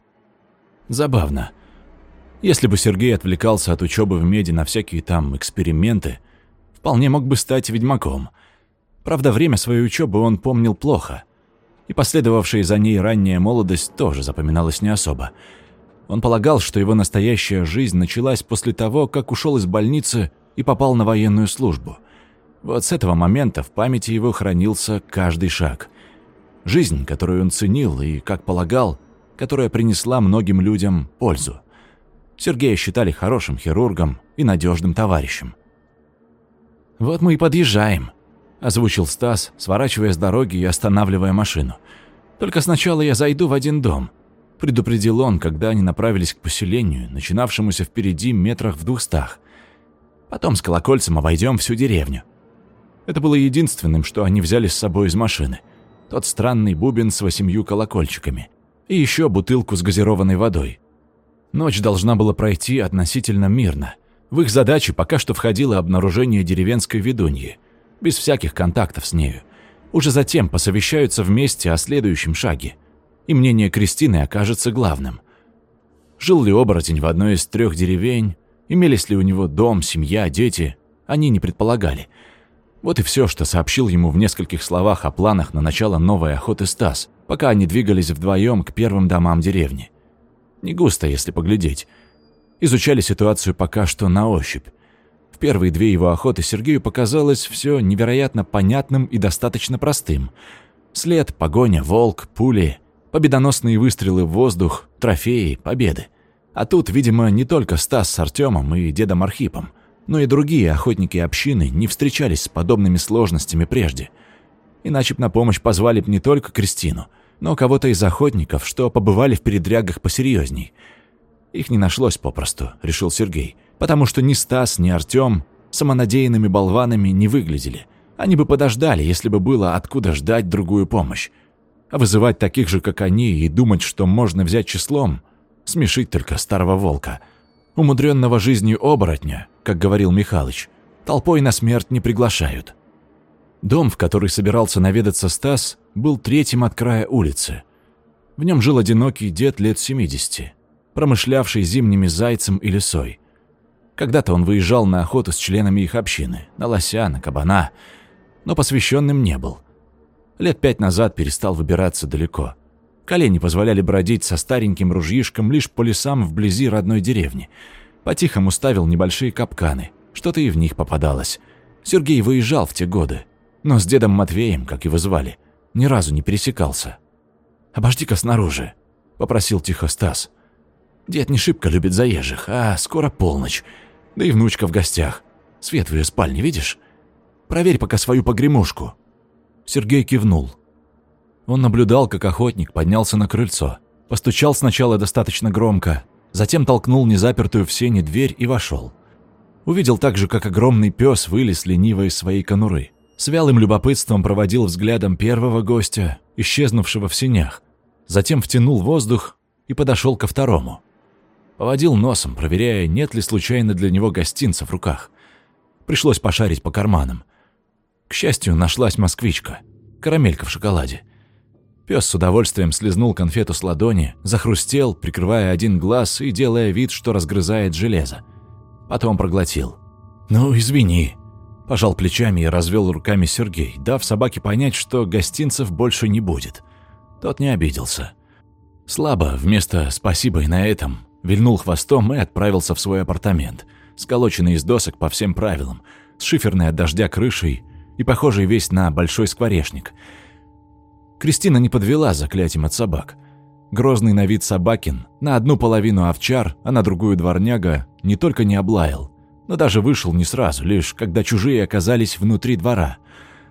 Забавно. Если бы Сергей отвлекался от учебы в меди на всякие там эксперименты, вполне мог бы стать ведьмаком. Правда, время своей учебы он помнил плохо. И последовавшая за ней ранняя молодость тоже запоминалась не особо. Он полагал, что его настоящая жизнь началась после того, как ушел из больницы и попал на военную службу – вот с этого момента в памяти его хранился каждый шаг. Жизнь, которую он ценил и, как полагал, которая принесла многим людям пользу. Сергея считали хорошим хирургом и надежным товарищем. «Вот мы и подъезжаем», – озвучил Стас, сворачивая с дороги и останавливая машину. «Только сначала я зайду в один дом», – предупредил он, когда они направились к поселению, начинавшемуся впереди метрах в двухстах. «Потом с колокольцем обойдем всю деревню. Это было единственным, что они взяли с собой из машины. Тот странный бубен с восемью колокольчиками. И еще бутылку с газированной водой. Ночь должна была пройти относительно мирно. В их задачи пока что входило обнаружение деревенской ведуньи, без всяких контактов с нею. Уже затем посовещаются вместе о следующем шаге. И мнение Кристины окажется главным. Жил ли оборотень в одной из трех деревень, имелись ли у него дом, семья, дети, они не предполагали – вот и все, что сообщил ему в нескольких словах о планах на начало новой охоты Стас, пока они двигались вдвоем к первым домам деревни. Не густо, если поглядеть. Изучали ситуацию пока что на ощупь. В первые две его охоты Сергею показалось все невероятно понятным и достаточно простым. След, погоня, волк, пули, победоносные выстрелы в воздух, трофеи, победы. А тут, видимо, не только Стас с Артемом и дедом Архипом. Но и другие охотники общины не встречались с подобными сложностями прежде. Иначе б на помощь позвали б не только Кристину, но кого-то из охотников, что побывали в передрягах посерьезней. Их не нашлось попросту, решил Сергей, потому что ни Стас, ни Артём самонадеянными болванами не выглядели. Они бы подождали, если бы было откуда ждать другую помощь. А вызывать таких же, как они, и думать, что можно взять числом, смешить только старого волка. Умудренного жизнью оборотня, как говорил Михалыч, толпой на смерть не приглашают. Дом, в который собирался наведаться Стас, был третьим от края улицы. В нем жил одинокий дед лет 70, промышлявший зимними зайцем и лисой. Когда-то он выезжал на охоту с членами их общины, на лося, на кабана, но посвященным не был. Лет пять назад перестал выбираться далеко. Колени позволяли бродить со стареньким ружьишком лишь по лесам вблизи родной деревни. По-тихому ставил небольшие капканы, что-то и в них попадалось. Сергей выезжал в те годы, но с дедом Матвеем, как его звали, ни разу не пересекался. «Обожди-ка снаружи», — попросил тихо Стас. «Дед не шибко любит заезжих, а скоро полночь. Да и внучка в гостях. Свет в ее спальне, видишь? Проверь пока свою погремушку». Сергей кивнул. Он наблюдал, как охотник поднялся на крыльцо. Постучал сначала достаточно громко, затем толкнул незапертую в сене дверь и вошел. Увидел также, как огромный пес вылез лениво из своей конуры. С вялым любопытством проводил взглядом первого гостя, исчезнувшего в сенях. Затем втянул воздух и подошел ко второму. Поводил носом, проверяя, нет ли случайно для него гостинца в руках. Пришлось пошарить по карманам. К счастью, нашлась москвичка. Карамелька в шоколаде. Пес с удовольствием слезнул конфету с ладони, захрустел, прикрывая один глаз и делая вид, что разгрызает железо. Потом проглотил. «Ну, извини», – пожал плечами и развел руками Сергей, дав собаке понять, что гостинцев больше не будет. Тот не обиделся. Слабо, вместо «спасибо» и на этом, Вильнул хвостом и отправился в свой апартамент, сколоченный из досок по всем правилам, с шиферной от дождя крышей и похожий весь на большой скворечник. Кристина не подвела заклятием от собак. Грозный на вид собакин, на одну половину овчар, а на другую дворняга, не только не облаял, но даже вышел не сразу, лишь когда чужие оказались внутри двора.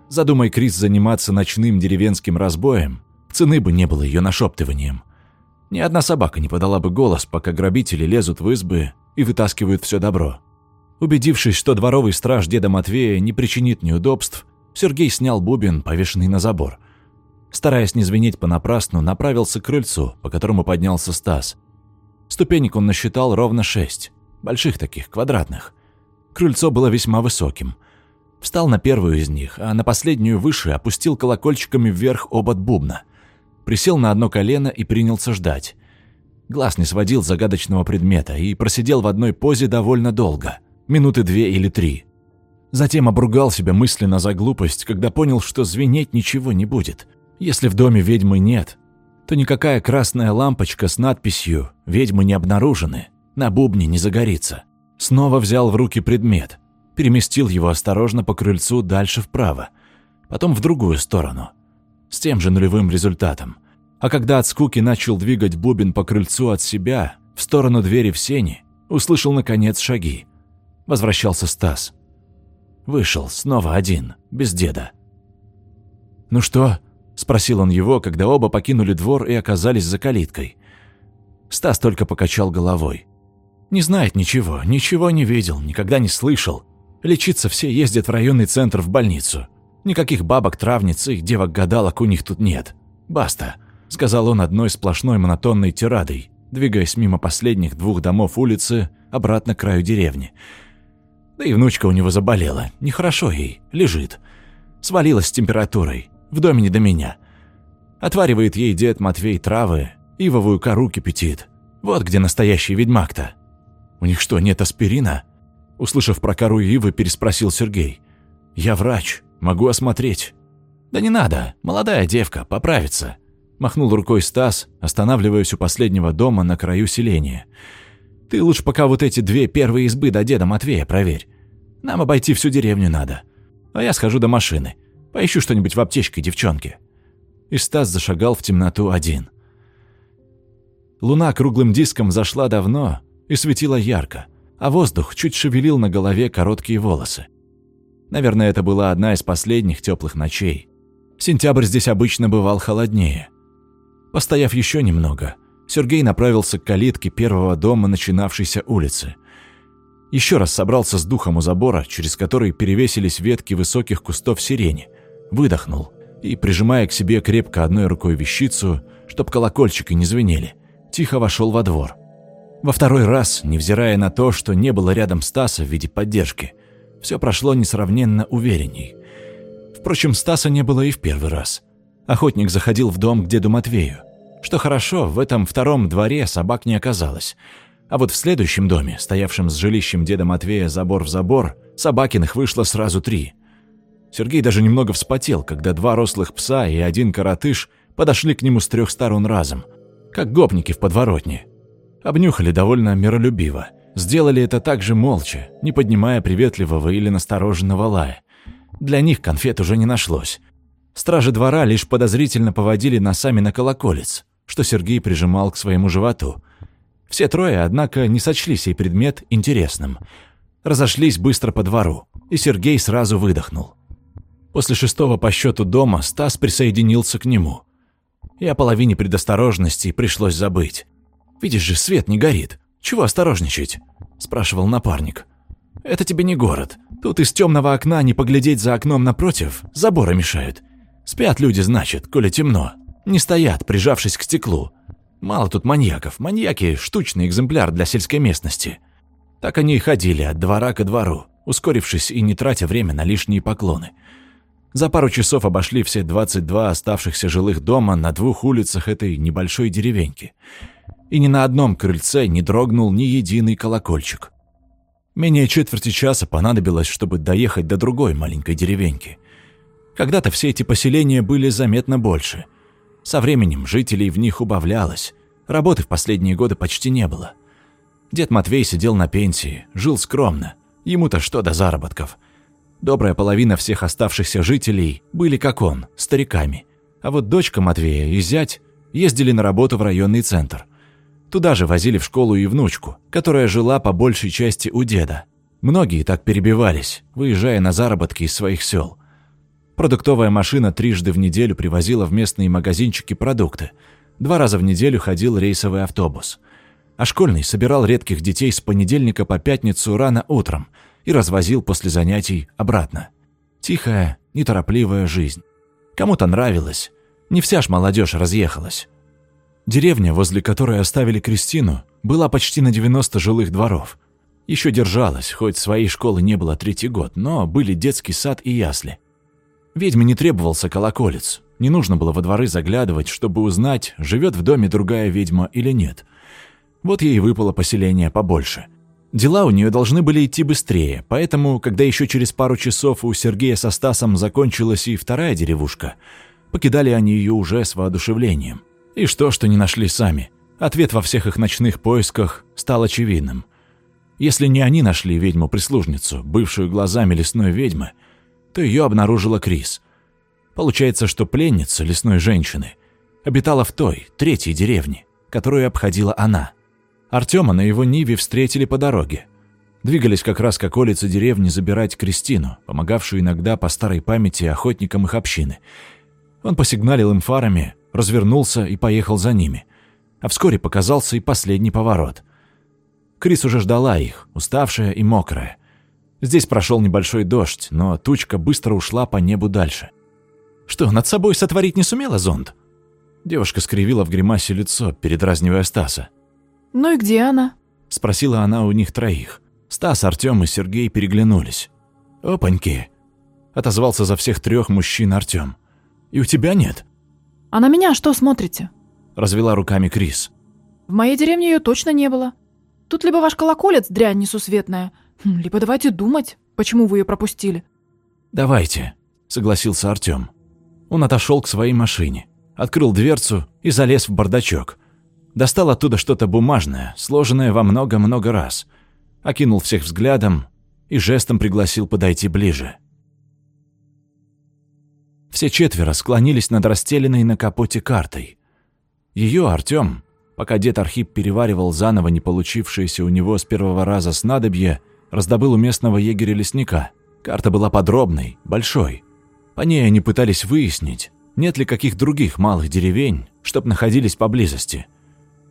Задумай Крис заниматься ночным деревенским разбоем, цены бы не было ее нашептыванием. Ни одна собака не подала бы голос, пока грабители лезут в избы и вытаскивают все добро. Убедившись, что дворовый страж деда Матвея не причинит неудобств, Сергей снял бубен, повешенный на забор. Стараясь не звенеть понапрасну, направился к крыльцу, по которому поднялся Стас. Ступенек он насчитал ровно шесть, больших таких, квадратных. Крыльцо было весьма высоким. Встал на первую из них, а на последнюю выше опустил колокольчиками вверх обод бубна присел на одно колено и принялся ждать. Глаз не сводил загадочного предмета и просидел в одной позе довольно долго, минуты две или три. Затем обругал себя мысленно за глупость, когда понял, что звенеть ничего не будет. Если в доме ведьмы нет, то никакая красная лампочка с надписью «Ведьмы не обнаружены» на бубне не загорится. Снова взял в руки предмет, переместил его осторожно по крыльцу дальше вправо, потом в другую сторону – с тем же нулевым результатом. А когда от скуки начал двигать бубен по крыльцу от себя, в сторону двери в сени, услышал, наконец, шаги. Возвращался Стас. Вышел, снова один, без деда. «Ну что?» – спросил он его, когда оба покинули двор и оказались за калиткой. Стас только покачал головой. «Не знает ничего, ничего не видел, никогда не слышал. Лечиться все ездят в районный центр в больницу. Никаких бабок-травниц и девок-гадалок у них тут нет. Баста», — сказал он одной сплошной монотонной тирадой, двигаясь мимо последних двух домов улицы обратно к краю деревни. Да и внучка у него заболела. Нехорошо ей. Лежит. Свалилась с температурой. В доме не до меня. Отваривает ей дед Матвей травы, ивовую кору кипятит. Вот где настоящий ведьмак-то. У них что, нет аспирина? Услышав про кору ивы, переспросил Сергей. Я врач. Могу осмотреть». «Да не надо, молодая девка, поправится», – махнул рукой Стас, останавливаясь у последнего дома на краю селения. «Ты лучше пока вот эти две первые избы до деда Матвея проверь. Нам обойти всю деревню надо. А я схожу до машины, поищу что-нибудь в аптечке девчонки». И Стас зашагал в темноту один. Луна круглым диском зашла давно и светила ярко. а воздух чуть шевелил на голове короткие волосы. Наверное, это была одна из последних теплых ночей. Сентябрь здесь обычно бывал холоднее. Постояв еще немного, Сергей направился к калитке первого дома начинавшейся улицы. Еще раз собрался с духом у забора, через который перевесились ветки высоких кустов сирени, выдохнул и, прижимая к себе крепко одной рукой вещицу, чтоб колокольчики не звенели, тихо вошел во двор. Во второй раз, невзирая на то, что не было рядом Стаса в виде поддержки, все прошло несравненно уверенней. Впрочем, Стаса не было и в первый раз. Охотник заходил в дом к деду Матвею. Что хорошо, в этом втором дворе собак не оказалось. А вот в следующем доме, стоявшем с жилищем деда Матвея забор в забор, собакиных вышло сразу три. Сергей даже немного вспотел, когда два рослых пса и один коротыш подошли к нему с трех сторон разом, как гопники в подворотне. Обнюхали довольно миролюбиво. Сделали это также молча, не поднимая приветливого или настороженного лая. Для них конфет уже не нашлось. Стражи двора лишь подозрительно поводили носами на колоколец что Сергей прижимал к своему животу. Все трое, однако, не сочли сей предмет интересным. Разошлись быстро по двору, и Сергей сразу выдохнул. После шестого по счету дома Стас присоединился к нему. И о половине предосторожности пришлось забыть. «Видишь же, свет не горит. Чего осторожничать?» – спрашивал напарник. «Это тебе не город. Тут из темного окна не поглядеть за окном напротив, заборы мешают. Спят люди, значит, коли темно, не стоят, прижавшись к стеклу. Мало тут маньяков. Маньяки – штучный экземпляр для сельской местности. Так они и ходили от двора к двору, ускорившись и не тратя время на лишние поклоны. За пару часов обошли все 22 оставшихся жилых дома на двух улицах этой небольшой деревеньки. И ни на одном крыльце не дрогнул ни единый колокольчик. Менее четверти часа понадобилось, чтобы доехать до другой маленькой деревеньки. Когда-то все эти поселения были заметно больше – со временем жителей в них убавлялось, работы в последние годы почти не было. Дед Матвей сидел на пенсии, жил скромно, ему-то что до заработков. Добрая половина всех оставшихся жителей были как он, стариками. А вот дочка Матвея и зять ездили на работу в районный центр. Туда же возили в школу и внучку, которая жила по большей части у деда. Многие так перебивались, выезжая на заработки из своих сел. Продуктовая машина трижды в неделю привозила в местные магазинчики продукты. Два раза в неделю ходил рейсовый автобус. А школьный собирал редких детей с понедельника по пятницу рано утром и развозил после занятий обратно. Тихая, неторопливая жизнь. Кому-то нравилось. Не вся ж молодежь разъехалась. Деревня, возле которой оставили Кристину, была почти на 90 жилых дворов. Еще держалась, хоть своей школы не было третий год, но были детский сад и ясли. Ведьме не требовался колоколец. Не нужно было во дворы заглядывать, чтобы узнать, живет в доме другая ведьма или нет. Вот ей выпало поселение побольше. Дела у нее должны были идти быстрее, поэтому, когда еще через пару часов у Сергея со Стасом закончилась и вторая деревушка, покидали они ее уже с воодушевлением. И что, что не нашли сами? Ответ во всех их ночных поисках стал очевидным. Если не они нашли ведьму-прислужницу, бывшую глазами лесной ведьмы, то ее обнаружила Крис. Получается, что пленница лесной женщины обитала в той, третьей деревне, которую обходила она. Артема на его Ниве встретили по дороге. Двигались как раз к околице деревни забирать Кристину, помогавшую иногда по старой памяти охотникам их общины. Он посигналил им фарами, развернулся и поехал за ними. А вскоре показался и последний поворот. Крис уже ждала их, уставшая и мокрая. Здесь прошел небольшой дождь, но тучка быстро ушла по небу дальше. «Что, над собой сотворить не сумела зонт?» Девушка скривила в гримасе лицо, передразнивая Стаса.
«Ну и где она?»
— спросила она у них троих. Стас, Артём и Сергей переглянулись. «Опаньки!» — отозвался за всех трех мужчин Артём. «И у тебя нет?»
«А на меня что смотрите?»
— развела руками Крис.
«В моей деревне ее точно не было. Тут либо ваш колоколец, дрянь несусветная, Хм, либо давайте думать, почему вы ее пропустили.
Давайте, согласился Артём. Он отошел к своей машине, открыл дверцу и залез в бардачок. Достал оттуда что-то бумажное, сложенное во много-много раз. Окинул всех взглядом и жестом пригласил подойти ближе. Все четверо склонились над расстеленной на капоте картой. Ее Артём, Пока дед Архип переваривал заново не получившееся у него с первого раза снадобье, раздобыл у местного егеря-лесника. Карта была подробной, большой. По ней они пытались выяснить, нет ли каких других малых деревень, чтоб находились поблизости.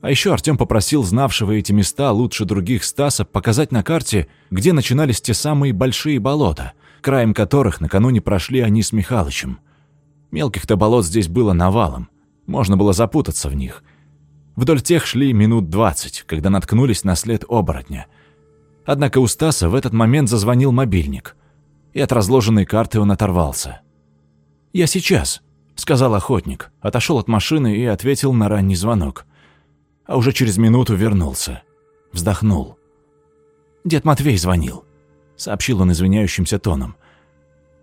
А еще Артем попросил знавшего эти места лучше других Стаса показать на карте, где начинались те самые большие болота, краем которых накануне прошли они с Михалычем. Мелких-то болот здесь было навалом, можно было запутаться в них. Вдоль тех шли минут двадцать, когда наткнулись на след оборотня. Однако у Стаса в этот момент зазвонил мобильник, и от разложенной карты он оторвался. «Я сейчас», — сказал охотник, отошел от машины и ответил на ранний звонок. А уже через минуту вернулся. Вздохнул. «Дед Матвей звонил», — сообщил он извиняющимся тоном.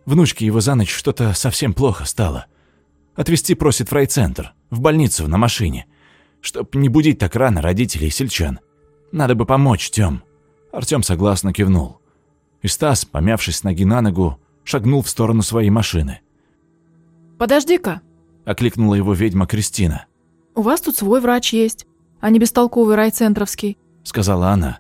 «Внучке его за ночь что-то совсем плохо стало. Отвезти просит в райцентр, в больницу, на машине. Чтоб не будить так рано родителей и сельчан. Надо бы помочь, Тём». Артём согласно кивнул. И Стас, помявшись с ноги на ногу, шагнул в сторону своей машины.
«Подожди-ка», —
окликнула его ведьма Кристина.
«У вас тут свой врач есть, а не бестолковый райцентровский», —
сказала она.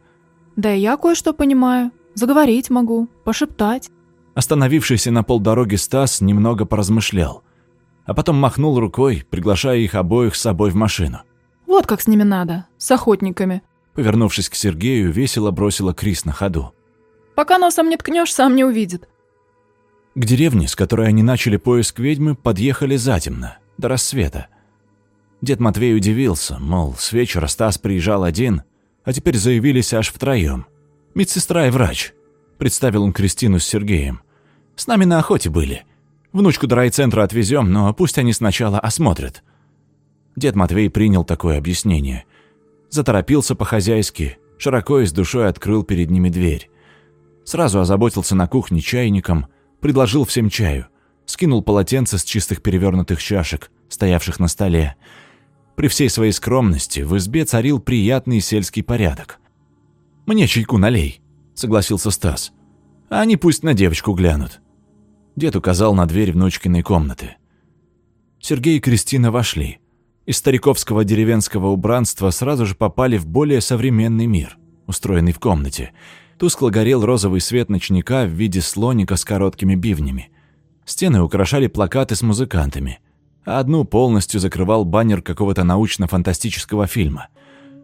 «Да и я кое-что понимаю. Заговорить могу, пошептать».
Остановившийся на полдороги Стас немного поразмышлял, а потом махнул рукой, приглашая их обоих с собой в машину.
«Вот как с ними надо, с охотниками»,
Повернувшись к Сергею, весело бросила Крис на ходу.
«Пока носом не ткнешь, сам не увидит».
К деревне, с которой они начали поиск ведьмы, подъехали затемно, до рассвета. Дед Матвей удивился, мол, с вечера Стас приезжал один, а теперь заявились аж втроем. «Медсестра и врач», — представил он Кристину с Сергеем. «С нами на охоте были. Внучку до райцентра отвезем, но пусть они сначала осмотрят». Дед Матвей принял такое объяснение — заторопился по-хозяйски, широко и с душой открыл перед ними дверь. Сразу озаботился на кухне чайником, предложил всем чаю, скинул полотенце с чистых перевернутых чашек, стоявших на столе. При всей своей скромности в избе царил приятный сельский порядок. «Мне чайку налей», — согласился Стас. «А они пусть на девочку глянут». Дед указал на дверь внучкиной комнаты. Сергей и Кристина вошли из стариковского деревенского убранства сразу же попали в более современный мир, устроенный в комнате. Тускло горел розовый свет ночника в виде слоника с короткими бивнями. Стены украшали плакаты с музыкантами, а одну полностью закрывал баннер какого-то научно-фантастического фильма.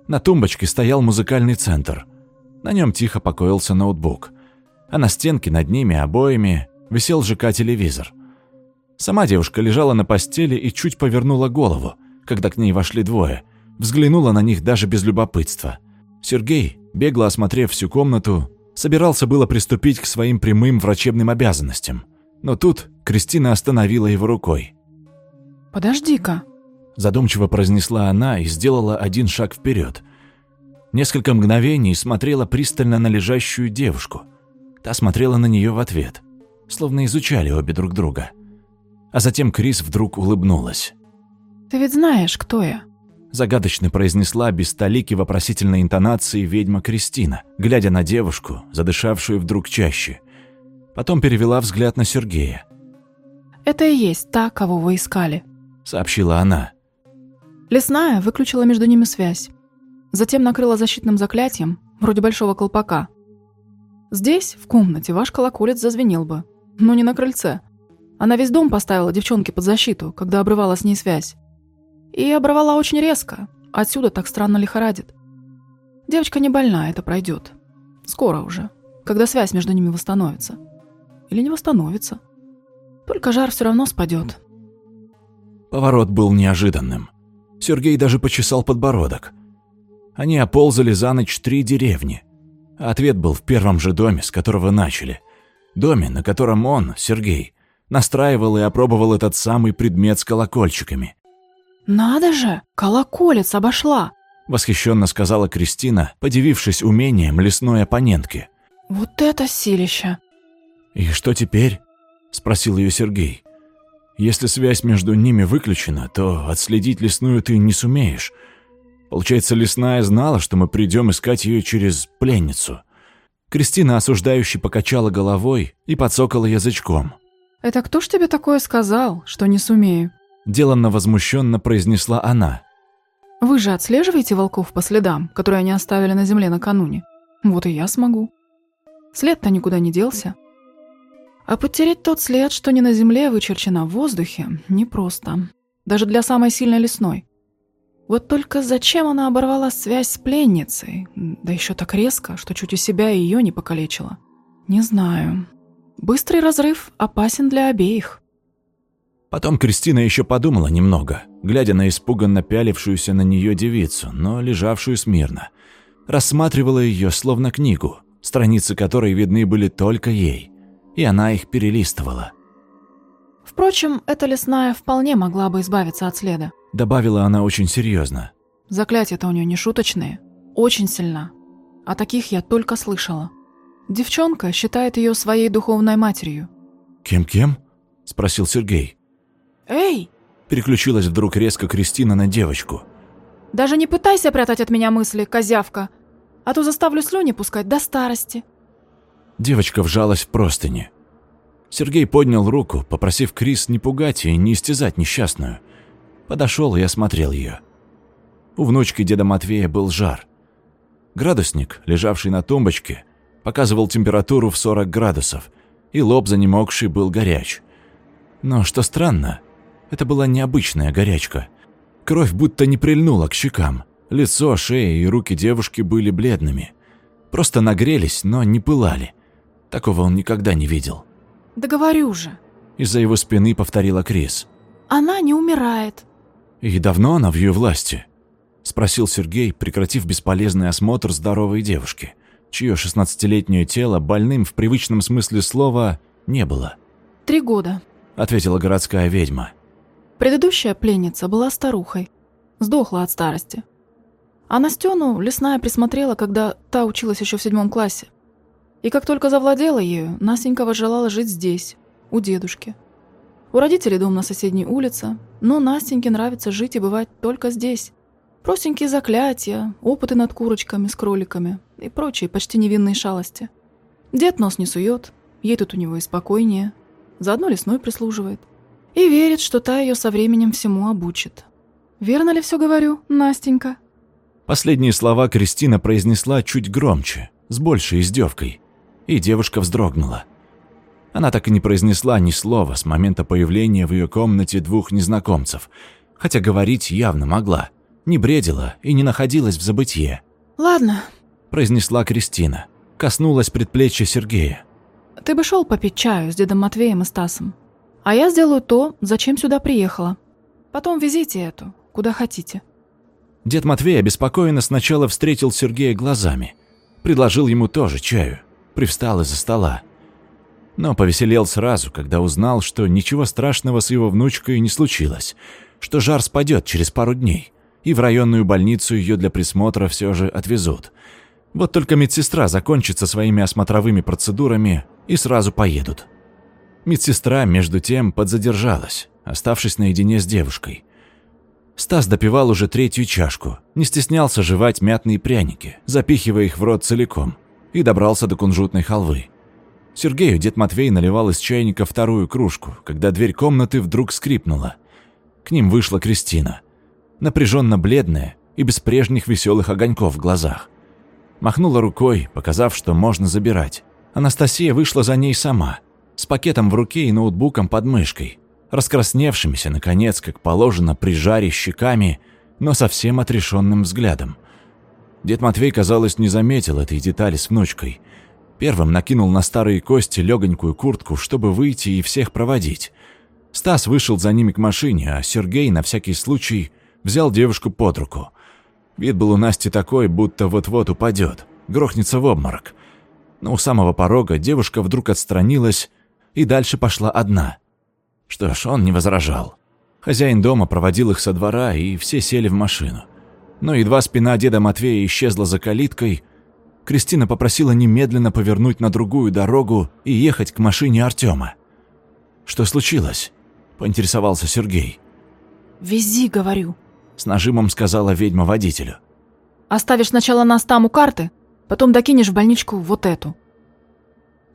На тумбочке стоял музыкальный центр. На нем тихо покоился ноутбук. А на стенке над ними обоями висел ЖК-телевизор. Сама девушка лежала на постели и чуть повернула голову – когда к ней вошли двое. Взглянула на них даже без любопытства. Сергей, бегло осмотрев всю комнату, собирался было приступить к своим прямым врачебным обязанностям. Но тут Кристина остановила его рукой.
«Подожди-ка», –
задумчиво произнесла она и сделала один шаг вперед. Несколько мгновений смотрела пристально на лежащую девушку. Та смотрела на нее в ответ, словно изучали обе друг друга. А затем Крис вдруг улыбнулась.
«Ты ведь знаешь, кто я?»
Загадочно произнесла без столики вопросительной интонации ведьма Кристина, глядя на девушку, задышавшую вдруг чаще. Потом перевела взгляд на Сергея.
«Это и есть та, кого вы искали», —
сообщила она.
Лесная выключила между ними связь. Затем накрыла защитным заклятием, вроде большого колпака. Здесь, в комнате, ваш колоколец зазвенел бы, но не на крыльце. Она весь дом поставила девчонке под защиту, когда обрывала с ней связь. И оборвала очень резко. Отсюда так странно лихорадит. Девочка не больна, это пройдет. Скоро уже, когда связь между ними восстановится. Или не восстановится. Только жар все равно спадет.
Поворот был неожиданным. Сергей даже почесал подбородок. Они оползали за ночь три деревни. ответ был в первом же доме, с которого начали. Доме, на котором он, Сергей, настраивал и опробовал этот самый предмет с колокольчиками.
«Надо же, колоколец обошла!»
— восхищенно сказала Кристина, подивившись умением лесной оппонентки.
«Вот это силища!»
«И что теперь?» — спросил ее Сергей. «Если связь между ними выключена, то отследить лесную ты не сумеешь. Получается, лесная знала, что мы придем искать ее через пленницу». Кристина осуждающе покачала головой и подсокала язычком.
«Это кто ж тебе такое сказал, что не сумею?»
деланно возмущенно произнесла она.
Вы же отслеживаете волков по следам, которые они оставили на земле накануне. Вот и я смогу. След-то никуда не делся. А подтереть тот след, что не на земле а в воздухе, непросто. Даже для самой сильной лесной. Вот только зачем она оборвала связь с пленницей? Да еще так резко, что чуть у себя ее не покалечила. Не знаю. Быстрый разрыв опасен для обеих.
Потом Кристина еще подумала немного, глядя на испуганно пялившуюся на нее девицу, но лежавшую смирно. Рассматривала ее словно книгу, страницы которой видны были только ей, и она их перелистывала.
Впрочем, эта лесная вполне могла бы избавиться от следа.
Добавила она очень серьезно.
Заклятия-то у нее не шуточные. Очень сильна. О таких я только слышала. Девчонка считает ее своей духовной матерью.
«Кем-кем?» – спросил Сергей.
«Эй!»
– переключилась вдруг резко Кристина на девочку.
«Даже не пытайся прятать от меня мысли, козявка, а то заставлю слюни пускать до старости».
Девочка вжалась в простыни. Сергей поднял руку, попросив Крис не пугать и не истязать несчастную. Подошел и осмотрел ее. У внучки деда Матвея был жар. Градусник, лежавший на тумбочке, показывал температуру в 40 градусов, и лоб занемогший был горяч. Но, что странно, это была необычная горячка. Кровь будто не прильнула к щекам. Лицо, шея и руки девушки были бледными. Просто нагрелись, но не пылали. Такого он никогда не видел.
«Да говорю же!»
Из-за его спины повторила Крис.
«Она не умирает!»
«И давно она в ее власти?» – спросил Сергей, прекратив бесполезный осмотр здоровой девушки, чье шестнадцатилетнее тело больным в привычном смысле слова не было.
«Три года», –
ответила городская ведьма.
«Предыдущая пленница была старухой. Сдохла от старости. А Настену лесная присмотрела, когда та училась еще в седьмом классе. И как только завладела ею, Настенька возжелала жить здесь, у дедушки. У родителей дом на соседней улице, но Настеньке нравится жить и бывать только здесь. Простенькие заклятия, опыты над курочками с кроликами и прочие почти невинные шалости. Дед нос не сует, ей тут у него и спокойнее. Заодно лесной прислуживает. И верит, что та ее со временем всему обучит. Верно ли все говорю, Настенька?
Последние слова Кристина произнесла чуть громче, с большей издевкой, и девушка вздрогнула. Она так и не произнесла ни слова с момента появления в ее комнате двух незнакомцев, хотя говорить явно могла, не бредила и не находилась в забытье.
«Ладно», –
произнесла Кристина, коснулась предплечья Сергея.
«Ты бы шел попить чаю с дедом Матвеем и Стасом, а я сделаю то, зачем сюда приехала. Потом везите эту, куда хотите».
Дед Матвей обеспокоенно сначала встретил Сергея глазами, предложил ему тоже чаю, привстал из-за стола но повеселел сразу, когда узнал, что ничего страшного с его внучкой не случилось, что жар спадет через пару дней, и в районную больницу ее для присмотра все же отвезут. Вот только медсестра закончится своими осмотровыми процедурами и сразу поедут. Медсестра, между тем, подзадержалась, оставшись наедине с девушкой. Стас допивал уже третью чашку, не стеснялся жевать мятные пряники, запихивая их в рот целиком, и добрался до кунжутной халвы. Сергею дед Матвей наливал из чайника вторую кружку, когда дверь комнаты вдруг скрипнула. К ним вышла Кристина, напряженно бледная и без прежних веселых огоньков в глазах. Махнула рукой, показав, что можно забирать. Анастасия вышла за ней сама, с пакетом в руке и ноутбуком под мышкой, раскрасневшимися, наконец, как положено, при жаре щеками, но совсем отрешенным взглядом. Дед Матвей, казалось, не заметил этой детали с внучкой – Первым накинул на старые кости легонькую куртку, чтобы выйти и всех проводить. Стас вышел за ними к машине, а Сергей на всякий случай взял девушку под руку. Вид был у Насти такой, будто вот-вот упадет, грохнется в обморок. Но у самого порога девушка вдруг отстранилась и дальше пошла одна. Что ж, он не возражал. Хозяин дома проводил их со двора, и все сели в машину. Но едва спина деда Матвея исчезла за калиткой, Кристина попросила немедленно повернуть на другую дорогу и ехать к машине Артема. «Что случилось?» – поинтересовался Сергей.
«Вези, говорю», –
с нажимом сказала ведьма водителю.
«Оставишь сначала нас там у карты, потом докинешь в больничку вот эту».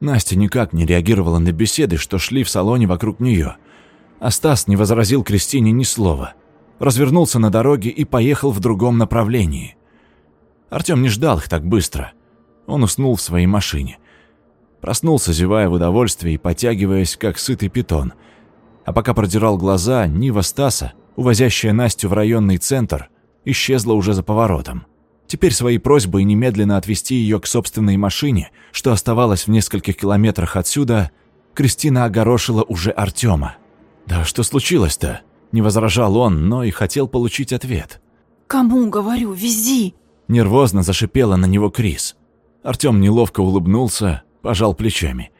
Настя никак не реагировала на беседы, что шли в салоне вокруг нее. А Стас не возразил Кристине ни слова. Развернулся на дороге и поехал в другом направлении. Артём не ждал их так быстро. Он уснул в своей машине. Проснулся, зевая в удовольствии и потягиваясь, как сытый питон. А пока продирал глаза, Нива Стаса, увозящая Настю в районный центр, исчезла уже за поворотом. Теперь своей просьбой немедленно отвезти ее к собственной машине, что оставалось в нескольких километрах отсюда, Кристина огорошила уже Артема. «Да что случилось-то?» Не возражал он, но и хотел получить ответ.
«Кому, говорю, вези!»
Нервозно зашипела на него Крис. Артем неловко улыбнулся, пожал плечами.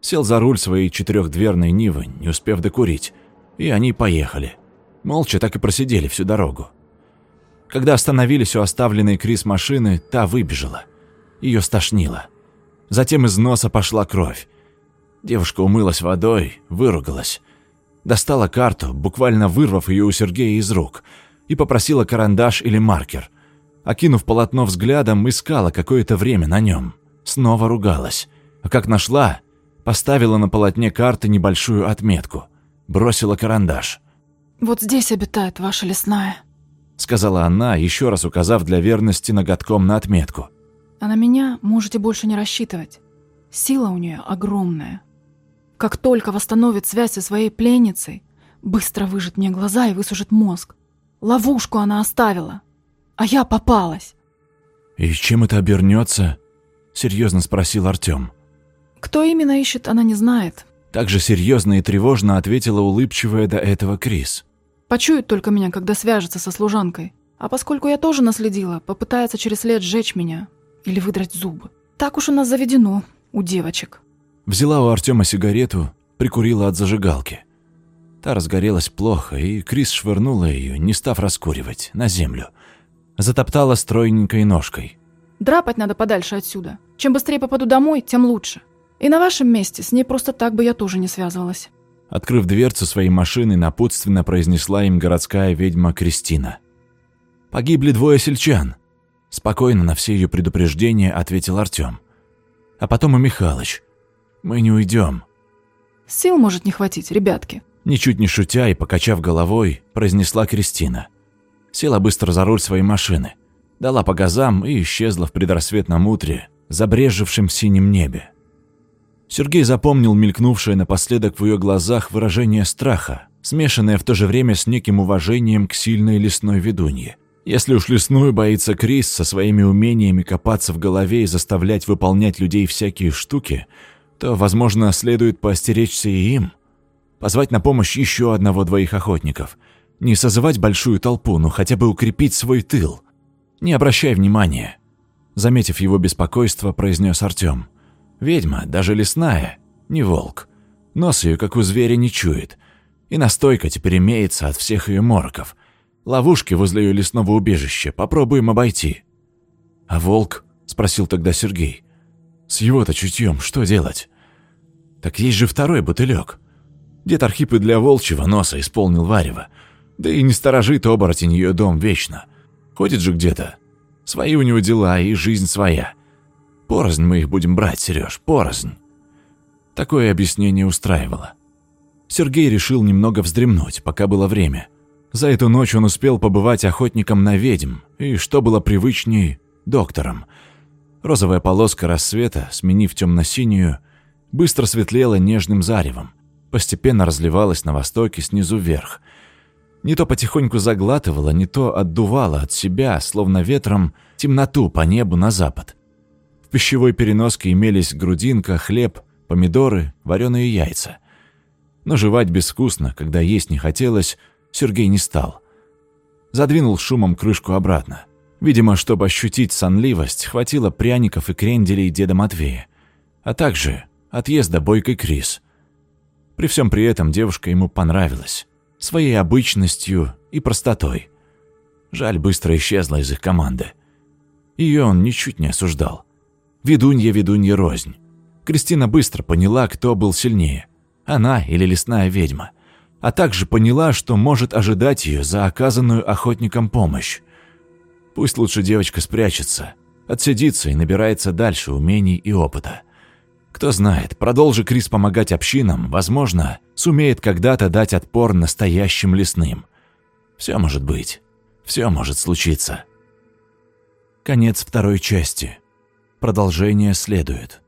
Сел за руль своей четырехдверной Нивы, не успев докурить, и они поехали. Молча так и просидели всю дорогу. Когда остановились у оставленной Крис машины, та выбежала. Ее стошнило. Затем из носа пошла кровь. Девушка умылась водой, выругалась. Достала карту, буквально вырвав ее у Сергея из рук, и попросила карандаш или маркер. Окинув полотно взглядом, искала какое-то время на нем. Снова ругалась. А как нашла, поставила на полотне карты небольшую отметку. Бросила карандаш.
«Вот здесь обитает ваша лесная», —
сказала она, еще раз указав для верности ноготком на отметку.
«А на меня можете больше не рассчитывать. Сила у нее огромная. Как только восстановит связь со своей пленницей, быстро выжит мне глаза и высушит мозг. Ловушку она оставила, а я попалась».
«И чем это обернется? серьезно спросил Артем.
«Кто именно ищет, она не знает».
Так же серьезно и тревожно ответила улыбчивая до этого Крис.
Почует только меня, когда свяжется со служанкой. А поскольку я тоже наследила, попытается через лет сжечь меня или выдрать зубы. Так уж у нас заведено у девочек.
Взяла у Артема сигарету, прикурила от зажигалки. Та разгорелась плохо, и Крис швырнула ее, не став раскуривать, на землю. Затоптала стройненькой ножкой.
«Драпать надо подальше отсюда. Чем быстрее попаду домой, тем лучше. И на вашем месте с ней просто так бы я тоже не связывалась».
Открыв дверцу своей машины, напутственно произнесла им городская ведьма Кристина. «Погибли двое сельчан», – спокойно на все ее предупреждения ответил Артем. «А потом и Михалыч. Мы не уйдем.
«Сил может не хватить, ребятки», –
ничуть не шутя и покачав головой, произнесла Кристина. Села быстро за руль своей машины, дала по газам и исчезла в предрассветном утре, забрежевшем синем небе. Сергей запомнил мелькнувшее напоследок в ее глазах выражение страха, смешанное в то же время с неким уважением к сильной лесной ведунье. Если уж лесную боится Крис со своими умениями копаться в голове и заставлять выполнять людей всякие штуки, то, возможно, следует поостеречься и им. Позвать на помощь еще одного-двоих охотников. Не созывать большую толпу, но хотя бы укрепить свой тыл. Не обращай внимания. Заметив его беспокойство, произнес Артем. Ведьма, даже лесная, не волк. Нос ее, как у зверя, не чует. И настойка теперь имеется от всех ее мороков. Ловушки возле ее лесного убежища попробуем обойти. «А волк?» – спросил тогда Сергей. «С его-то чутьем что делать?» «Так есть же второй бутылек. Дед Архип и для волчьего носа исполнил варево. Да и не сторожит оборотень ее дом вечно. Ходит же где-то. Свои у него дела и жизнь своя. Порознь мы их будем брать, Сереж, порознь. Такое объяснение устраивало. Сергей решил немного вздремнуть, пока было время. За эту ночь он успел побывать охотником на ведьм, и, что было привычней, доктором. Розовая полоска рассвета, сменив темно-синюю, быстро светлела нежным заревом, постепенно разливалась на востоке снизу вверх. Не то потихоньку заглатывала, не то отдувала от себя, словно ветром, темноту по небу на запад пищевой переноске имелись грудинка, хлеб, помидоры, вареные яйца. Но жевать безвкусно, когда есть не хотелось, Сергей не стал. Задвинул шумом крышку обратно. Видимо, чтобы ощутить сонливость, хватило пряников и кренделей деда Матвея, а также отъезда бойкой Крис. При всем при этом девушка ему понравилась. Своей обычностью и простотой. Жаль, быстро исчезла из их команды. Ее он ничуть не осуждал. Ведунья ведунья рознь. Кристина быстро поняла, кто был сильнее. Она или лесная ведьма. А также поняла, что может ожидать ее за оказанную охотникам помощь. Пусть лучше девочка спрячется, отсидится и набирается дальше умений и опыта. Кто знает, продолжи Крис помогать общинам, возможно, сумеет когда-то дать отпор настоящим лесным. Все может быть. Все может случиться. Конец второй части. Продолжение следует.